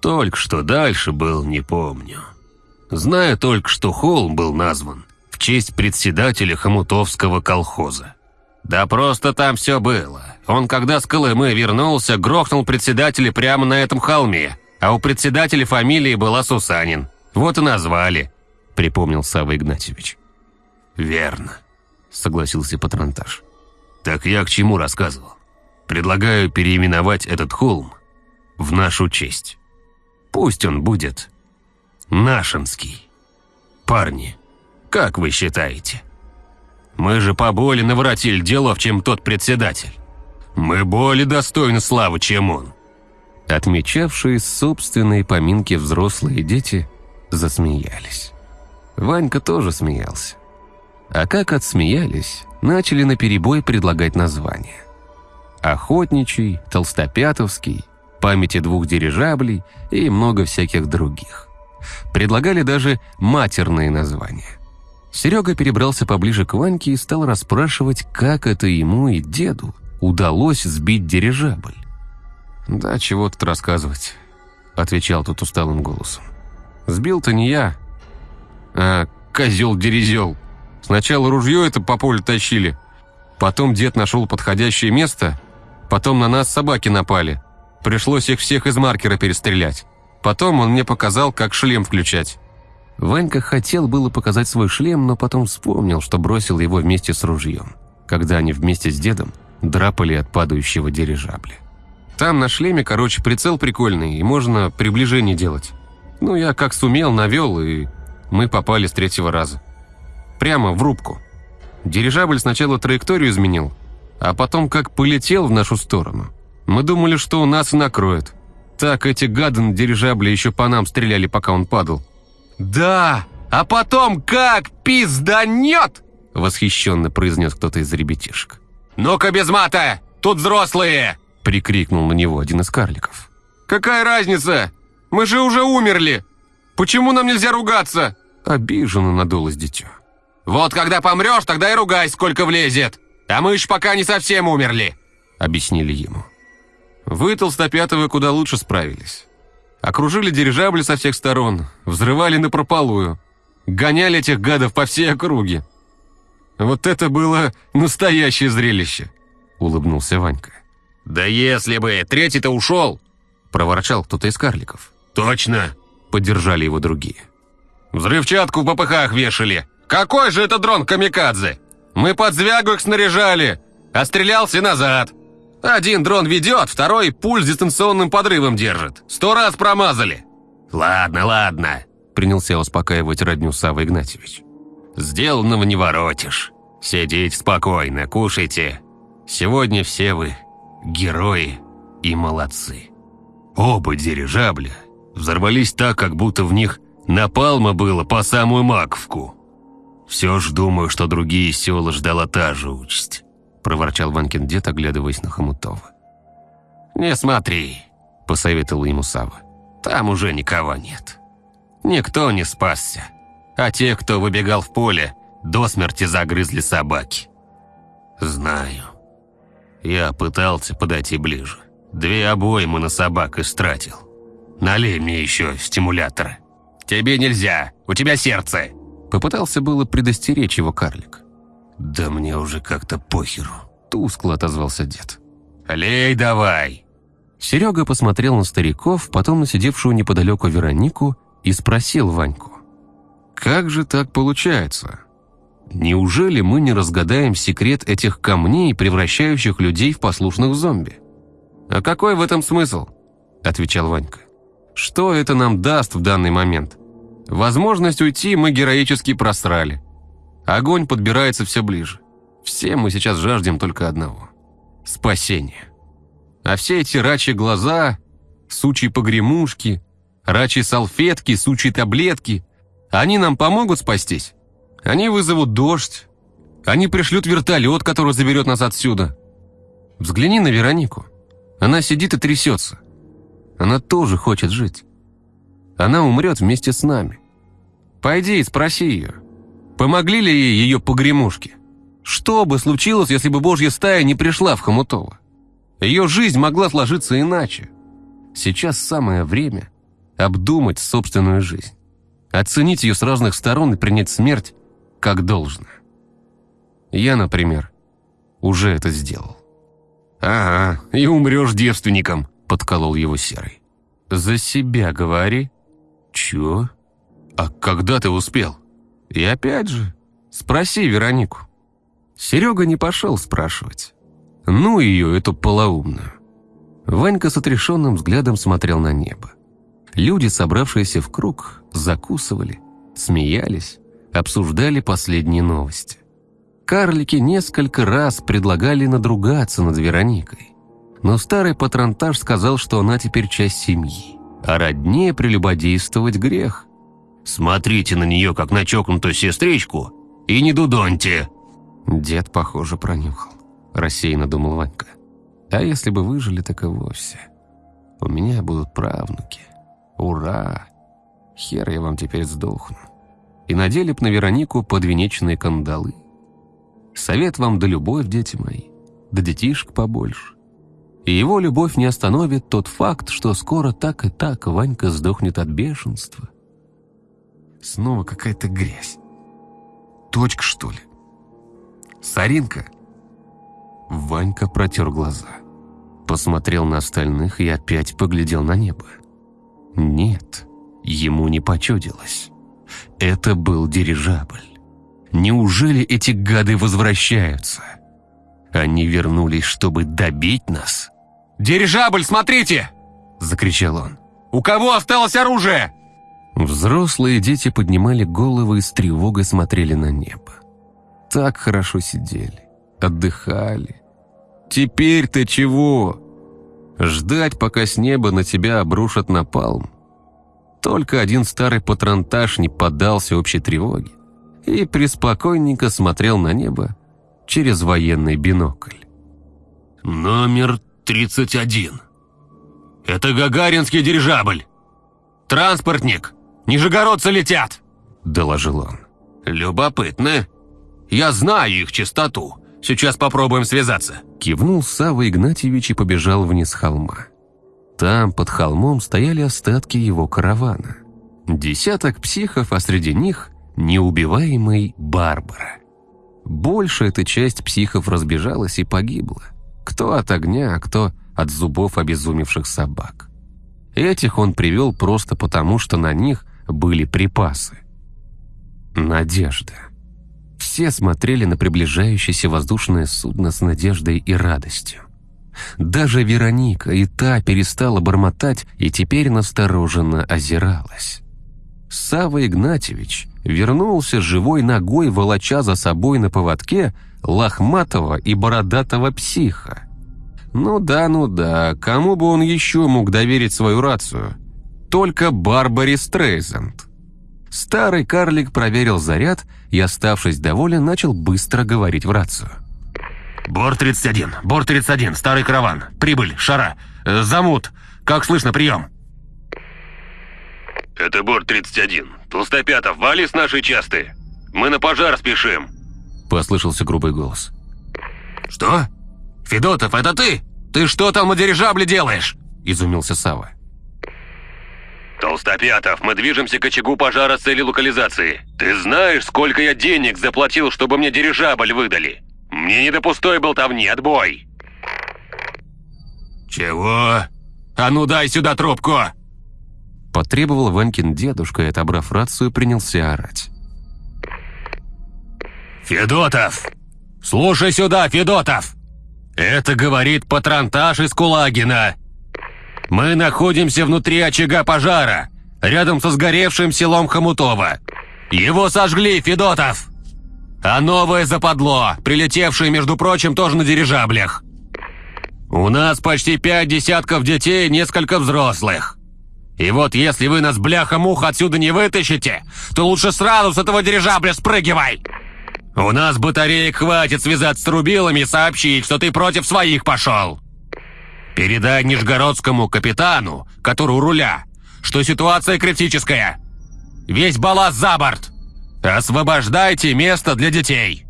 Только что дальше был, не помню. Знаю только, что холм был назван в честь председателя Хомутовского колхоза. Да просто там все было. Он, когда с Колымы вернулся, грохнул председателя прямо на этом холме, а у председателя фамилии была Сусанин. Вот и назвали, припомнил Савва Игнатьевич. «Верно», — согласился Патронтаж. «Так я к чему рассказывал? Предлагаю переименовать этот холм в нашу честь. Пусть он будет Нашинский. Парни, как вы считаете? Мы же поболее наворотили делов, чем тот председатель. Мы более достойны славы, чем он».
Отмечавшие собственные поминки взрослые дети засмеялись. Ванька тоже смеялся. А как отсмеялись, начали наперебой предлагать названия. Охотничий, Толстопятовский, памяти двух дирижаблей и много всяких других. Предлагали даже матерные названия. Серега перебрался поближе к Ваньке и стал расспрашивать, как это ему и деду удалось сбить дирижабль. «Да чего тут рассказывать», — отвечал тот усталым голосом. «Сбил-то не я, а козел-дерезел. Сначала ружье это по полю тащили, потом дед нашел подходящее место, потом на нас собаки напали. Пришлось их всех из маркера перестрелять. Потом он мне показал, как шлем включать». Ванька хотел было показать свой шлем, но потом вспомнил, что бросил его вместе с ружьем, когда они вместе с дедом драпали от падающего дирижабля. Там на шлеме, короче, прицел прикольный, и можно приближение делать. Ну, я как сумел, навел, и мы попали с третьего раза. Прямо в рубку. Дирижабль сначала траекторию изменил, а потом как полетел в нашу сторону. Мы думали, что у нас накроет. Так эти гады на дирижабле еще по нам стреляли, пока он падал. «Да, а потом как пизданет!» Восхищенно произнес кто-то из ребятишек. «Ну-ка без мата! Тут взрослые!» Прикрикнул на него один из карликов. «Какая разница? Мы же уже умерли! Почему нам нельзя ругаться?» Обиженно надулось дитё. «Вот когда помрешь, тогда и ругай, сколько влезет! А мы еще пока не совсем умерли!» Объяснили ему. Вы, толстопятовы, куда лучше справились. Окружили дирижабли со всех сторон, взрывали напропалую, гоняли этих гадов по всей округе. Вот это было настоящее зрелище!» — улыбнулся Ванька. «Да если бы! Третий-то ушел!» — проворчал кто-то из карликов. «Точно!» — поддержали его другие. «Взрывчатку в попыхах вешали! Какой же это дрон камикадзе? Мы под звягу их снаряжали, а стрелялся назад!» Один дрон ведет, второй пуль с дистанционным подрывом держит. Сто раз промазали. Ладно, ладно, принялся успокаивать родню Савва Игнатьевич. Сделанного не воротишь. Сидите спокойно, кушайте. Сегодня все вы герои и молодцы. Оба дирижабля взорвались так, как будто в них напалма было по самую маковку. Все ж думаю, что другие села ждала та же участь. – проворчал Ванкин дед, оглядываясь на Хомутова. «Не смотри», – посоветовал ему Сава. «Там уже никого нет. Никто не спасся.
а тех, кто выбегал в поле, до смерти загрызли собаки. Знаю. Я пытался подойти ближе. Две обоймы на собак истратил. Налей мне еще стимулятора. Тебе нельзя, у тебя сердце.
Попытался было предостеречь его карлик.
Да мне уже как-то похеру.
Тускло отозвался дед.
Лей давай.
Серега посмотрел на стариков, потом на сидевшую неподалеку Веронику и спросил Ваньку. «Как же так получается? Неужели мы не разгадаем секрет этих камней, превращающих людей в послушных зомби?» «А какой в этом смысл?» – отвечал Ванька. «Что это нам даст в данный момент? Возможность уйти мы героически просрали. Огонь подбирается все ближе. Все мы сейчас жаждем только одного – спасения. А все эти рачьи глаза, сучьи погремушки, рачьи салфетки, сучьи таблетки, они нам помогут спастись? Они вызовут дождь, они пришлют вертолет, который заберет нас отсюда. Взгляни на Веронику. Она сидит и трясется. Она тоже хочет жить. Она умрет вместе с нами. Пойди и спроси ее, помогли ли ей ее погремушки? Что бы случилось, если бы божья стая не пришла в Хомутово? Ее жизнь могла сложиться иначе. Сейчас самое время обдумать собственную жизнь, оценить ее с разных сторон и принять смерть как должно. Я, например, уже это сделал. «Ага, и умрешь девственником», — подколол его Серый. «За себя говори». «Чё? А когда ты успел?» «И опять же, спроси Веронику». Серега не пошел спрашивать. Ну ее, эту полоумную. Ванька с отрешенным взглядом смотрел на небо. Люди, собравшиеся в круг, закусывали, смеялись, обсуждали последние новости. Карлики несколько раз предлагали надругаться над Вероникой. Но старый патронтаж сказал, что она теперь часть семьи, а роднее прелюбодействовать грех.
«Смотрите на нее, как на чокнутую сестричку, и не дудоньте!»
Дед, похоже, пронюхал. Рассеянно думал Ванька. А если бы выжили, так и вовсе. У меня будут правнуки. Ура! Хер я вам теперь сдохну. И надели б на Веронику подвенечные кандалы. Совет вам да любовь, дети мои, да детишек побольше. И его любовь не остановит тот факт, что скоро так и так Ванька сдохнет от бешенства. Снова какая-то грязь. Точка, что ли? Саринка? Ванька протер глаза. Посмотрел на остальных и опять поглядел на небо. Нет, ему не почудилось. Это был дирижабль. Неужели эти гады возвращаются? Они вернулись, чтобы добить нас? «Дирижабль, смотрите!» – закричал он. «У кого осталось оружие?» Взрослые дети поднимали головы и с тревогой смотрели на небо. Так хорошо сидели, отдыхали. Теперь-то чего? Ждать, пока с неба на тебя обрушат напалм? Только один старый патронтаж не поддался общей тревоге и преспокойненько смотрел на небо через военный бинокль.
«Номер 31. Это гагаринский дирижабль. Транспортник. Нижегородцы летят!» – доложил он. «Любопытно. Я знаю их частоту. Сейчас попробуем связаться».
Кивнул Савва Игнатьевич и побежал вниз холма. Там, под холмом, стояли остатки его каравана. Десяток психов, а среди них неубиваемый Барбара. Больше эта часть психов разбежалась и погибла. Кто от огня, а кто от зубов обезумевших собак. Этих он привел просто потому, что на них были припасы. Надежда. Все смотрели на приближающееся воздушное судно с надеждой и радостью. Даже Вероника и та перестала бормотать и теперь настороженно озиралась. Сава Игнатьевич вернулся живой ногой, волоча за собой на поводке лохматого и бородатого психа. Ну да, ну да, кому бы он еще мог доверить свою рацию? Только Барбаре Стрейзенд. Старый карлик проверил заряд и, оставшись доволен, начал быстро говорить в рацию.
«Бор-31, Бор-31, старый караван, прибыль, шара, э, замут, как слышно, прием?»
«Это Бор-31,
Толстопятов, вали с нашей части! Мы на пожар спешим!»
Послышался грубый голос.
«Что? Федотов, это ты? Ты что там на дирижабле делаешь?» Изумился Сава.
«Толстопятов, мы движемся к очагу пожара с целью локализации. Ты знаешь, сколько я денег заплатил, чтобы мне дирижабль выдали? Мне не до пустой болтовни, отбой!»
«Чего? А ну дай сюда трубку!»
Потребовал Ванькин дедушка и, отобрав рацию, принялся орать.
«Федотов! Слушай сюда, Федотов! Это говорит патронтаж из Кулагина. Мы находимся внутри очага пожара, рядом со сгоревшим селом Хомутово. Его сожгли, Федотов! А новое западло, прилетевшее, между прочим, тоже на дирижаблях. У нас почти пять десятков детей и несколько взрослых. И вот если вы нас бляха-муха отсюда не вытащите, то лучше сразу с этого дирижабля спрыгивай. У нас батареек хватит связаться с рубилами и сообщить, что ты против своих пошел. Передай нижегородскому капитану, который у руля, что ситуация критическая. Весь балласт за борт. Освобождайте место для детей.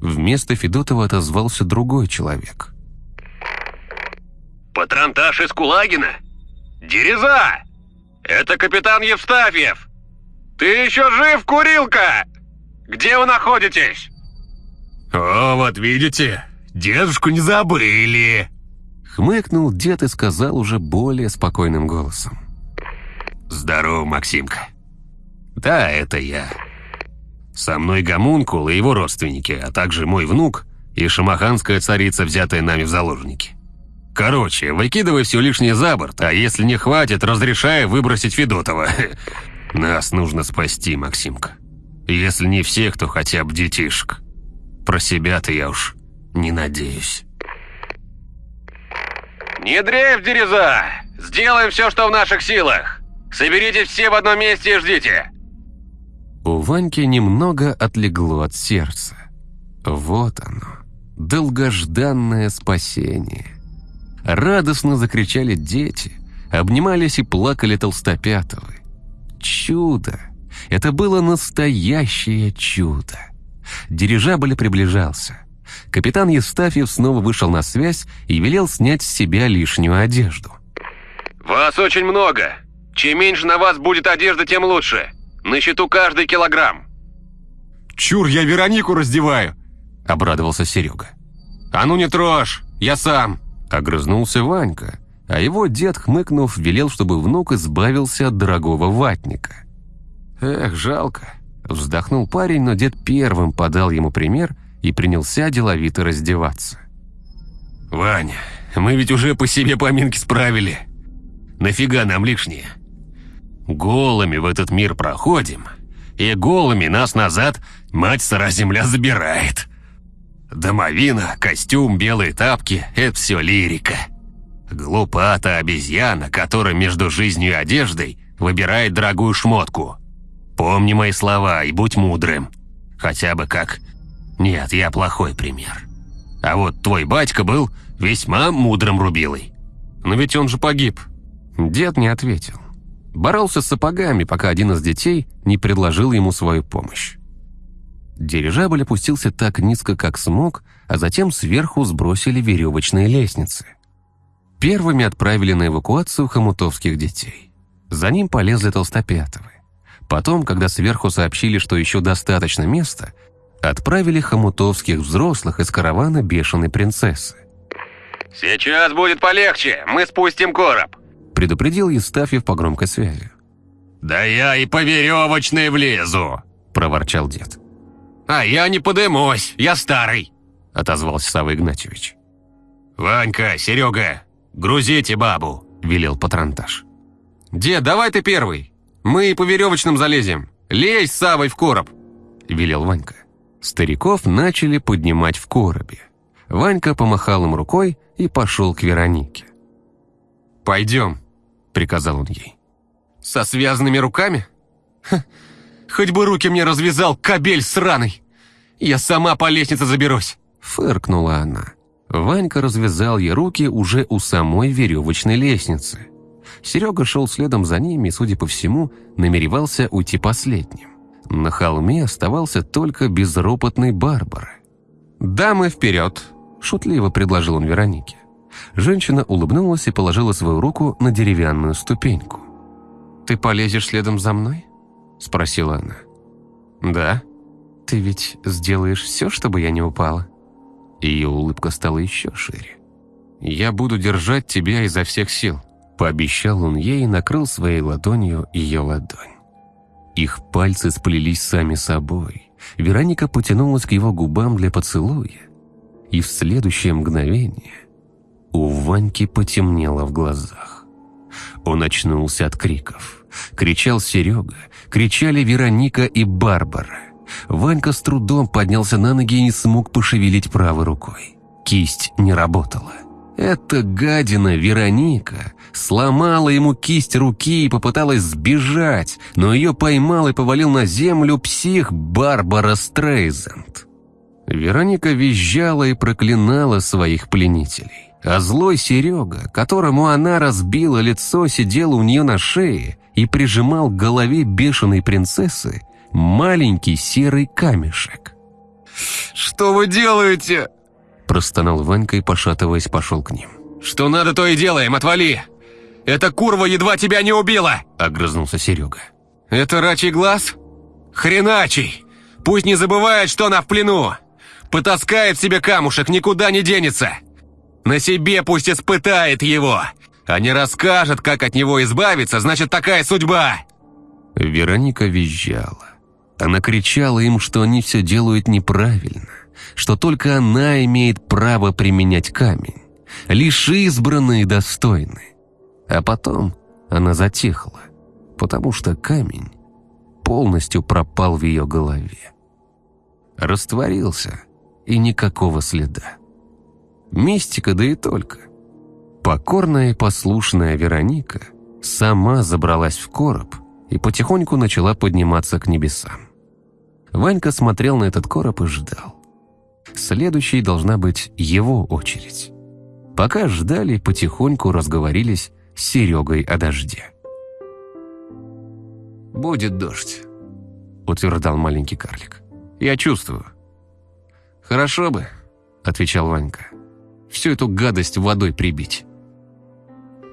Вместо Федотова отозвался другой человек.
«Патронтаж из Кулагина? Дереза! Это капитан Евстафьев! Ты еще жив, курилка? Где вы находитесь?»
«О, вот видите, дедушку не забыли!»
Хмыкнул дед и сказал уже более спокойным голосом.
«Здорово, Максимка. Да, это я. Со мной гомункул и его родственники, а также мой внук и шамаханская царица, взятая нами в заложники. Короче, выкидывай все лишнее за борт, а если не хватит, разрешай выбросить Федотова. Нас нужно спасти, Максимка. Если не всех, то хотя бы детишек. Про себя-то я уж не надеюсь.
«Не дрейф, Дереза! Сделаем все, что в наших силах! Соберитесь все в одном месте и ждите!»
У Ваньки немного отлегло от сердца. Вот оно, долгожданное спасение. Радостно закричали дети, обнимались и плакали толстопятовы. Чудо! Это было настоящее чудо. Дирижабль приближался. Капитан Евстафьев снова вышел на связь и велел снять с себя лишнюю одежду.
«Вас очень много. Чем меньше на вас будет одежды, тем лучше. На счету каждый килограмм».
«Чур, я Веронику раздеваю!» — обрадовался Серега. «А ну не трожь, я сам!» — огрызнулся Ванька, а его дед, хмыкнув, велел, чтобы внук избавился от дорогого ватника. «Эх, жалко!» — вздохнул парень, но дед первым подал ему пример и принялся деловито раздеваться. «Ваня, мы ведь уже по себе поминки справили. Нафига нам лишнее? Голыми в этот мир проходим, и голыми нас назад мать сыра земля забирает. Домовина, костюм, белые тапки — это все лирика. Глупата обезьяна, которая между жизнью и одеждой выбирает дорогую шмотку. Помни мои слова и будь мудрым. Хотя бы как... Нет, я плохой пример. А вот твой батька был весьма мудрым рубилой. Но ведь он же погиб. Дед не ответил. Боролся с сапогами, пока один из детей не предложил ему свою помощь. Дирижабль опустился так низко, как смог, а затем сверху сбросили веревочные лестницы. Первыми отправили на эвакуацию хомутовских детей. За ним полезли толстопятовы. Потом, когда сверху сообщили, что еще достаточно места, отправили хомутовских взрослых из каравана бешеной принцессы.
«Сейчас будет полегче, мы спустим короб»,
предупредил Евстафьев по громкой связи.
«Да я и по веревочной влезу!» – проворчал дед. «А я не подымусь, я старый!» – отозвался Савва Игнатьевич. «Ванька, Серега, грузите бабу!» – велел патронтаж.
«Дед, давай ты первый! Мы и по веревочным залезем! Лезь с Савой в короб!» – велел Ванька. Стариков начали поднимать в коробе. Ванька помахал им рукой и пошел к Веронике.
«Пойдем», — приказал он ей. «Со связанными руками? Ха, хоть бы руки мне развязал, кобель сраный! Я сама по лестнице заберусь!»
Фыркнула она. Ванька развязал ей руки уже у самой веревочной лестницы. Серега шел следом за ними и, судя по всему, намеревался уйти последним. На холме оставался только безропотный Барбара. «Дамы, вперед!» – шутливо предложил он Веронике. Женщина улыбнулась и положила свою руку на деревянную ступеньку. «Ты полезешь следом за мной?» – спросила она. «Да. Ты ведь сделаешь все, чтобы я не упала?» Ее улыбка стала еще шире. «Я буду держать тебя изо всех сил», – пообещал он ей и накрыл своей ладонью ее ладонь. Их пальцы сплелись сами собой. Вероника потянулась к его губам для поцелуя. И в следующее мгновение у Ваньки потемнело в глазах. Он очнулся от криков. Кричал Серега, кричали Вероника и Барбара. Ванька с трудом поднялся на ноги и не смог пошевелить правой рукой. Кисть не работала. Эта гадина Вероника сломала ему кисть руки и попыталась сбежать, но ее поймал и повалил на землю псих Барбара Стрейзенд. Вероника визжала и проклинала своих пленителей. А злой Серега, которому она разбила лицо, сидел у нее на шее и прижимал к голове бешеной принцессы маленький серый камешек.
«Что вы делаете?»
Простонал Ванька и, пошатываясь, пошел к ним.
«Что надо, то и делаем, отвали! Эта курва едва тебя не убила!»
Огрызнулся Серега.
«Это рачий глаз? Хреначий! Пусть не забывает, что она в плену! Потаскает себе камушек, никуда не денется! На себе пусть испытает его, а не расскажет, как от него избавиться, значит, такая судьба!»
Вероника визжала. Она кричала им, что они все делают неправильно, что только она имеет право применять камень, лишь избранные достойны. А потом она затихла, потому что камень полностью пропал в ее голове. Растворился, и никакого следа. Мистика, да и только. Покорная и послушная Вероника сама забралась в короб и потихоньку начала подниматься к небесам. Ванька смотрел на этот короб и ждал. Следующей должна быть его очередь. Пока ждали, потихоньку разговорились с Серегой о дожде.
«Будет дождь», —
утверждал маленький карлик.
«Я чувствую». «Хорошо бы», — отвечал Ванька всю эту гадость водой прибить.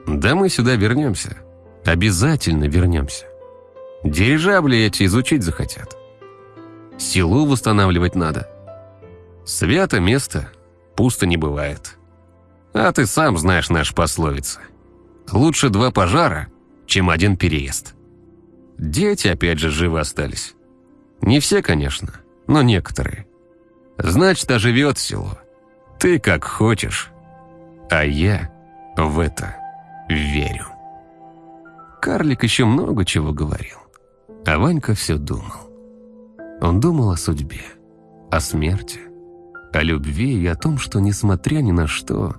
Да мы сюда вернемся. Обязательно вернемся. Дирижабли эти изучить захотят. Силу восстанавливать надо. Свято место пусто не бывает. А ты сам знаешь наши пословицы. Лучше два пожара, чем один переезд. Дети опять же живы остались. Не все, конечно, но некоторые. Значит, оживет село. Ты как хочешь, а я в это верю. Карлик еще много чего говорил, а Ванька все думал. Он думал о судьбе, о смерти, о любви и о том, что, несмотря ни на что,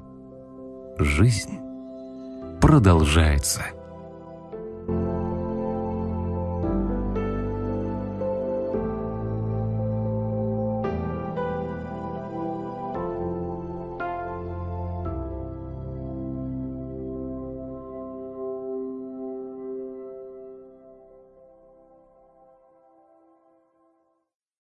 жизнь продолжается.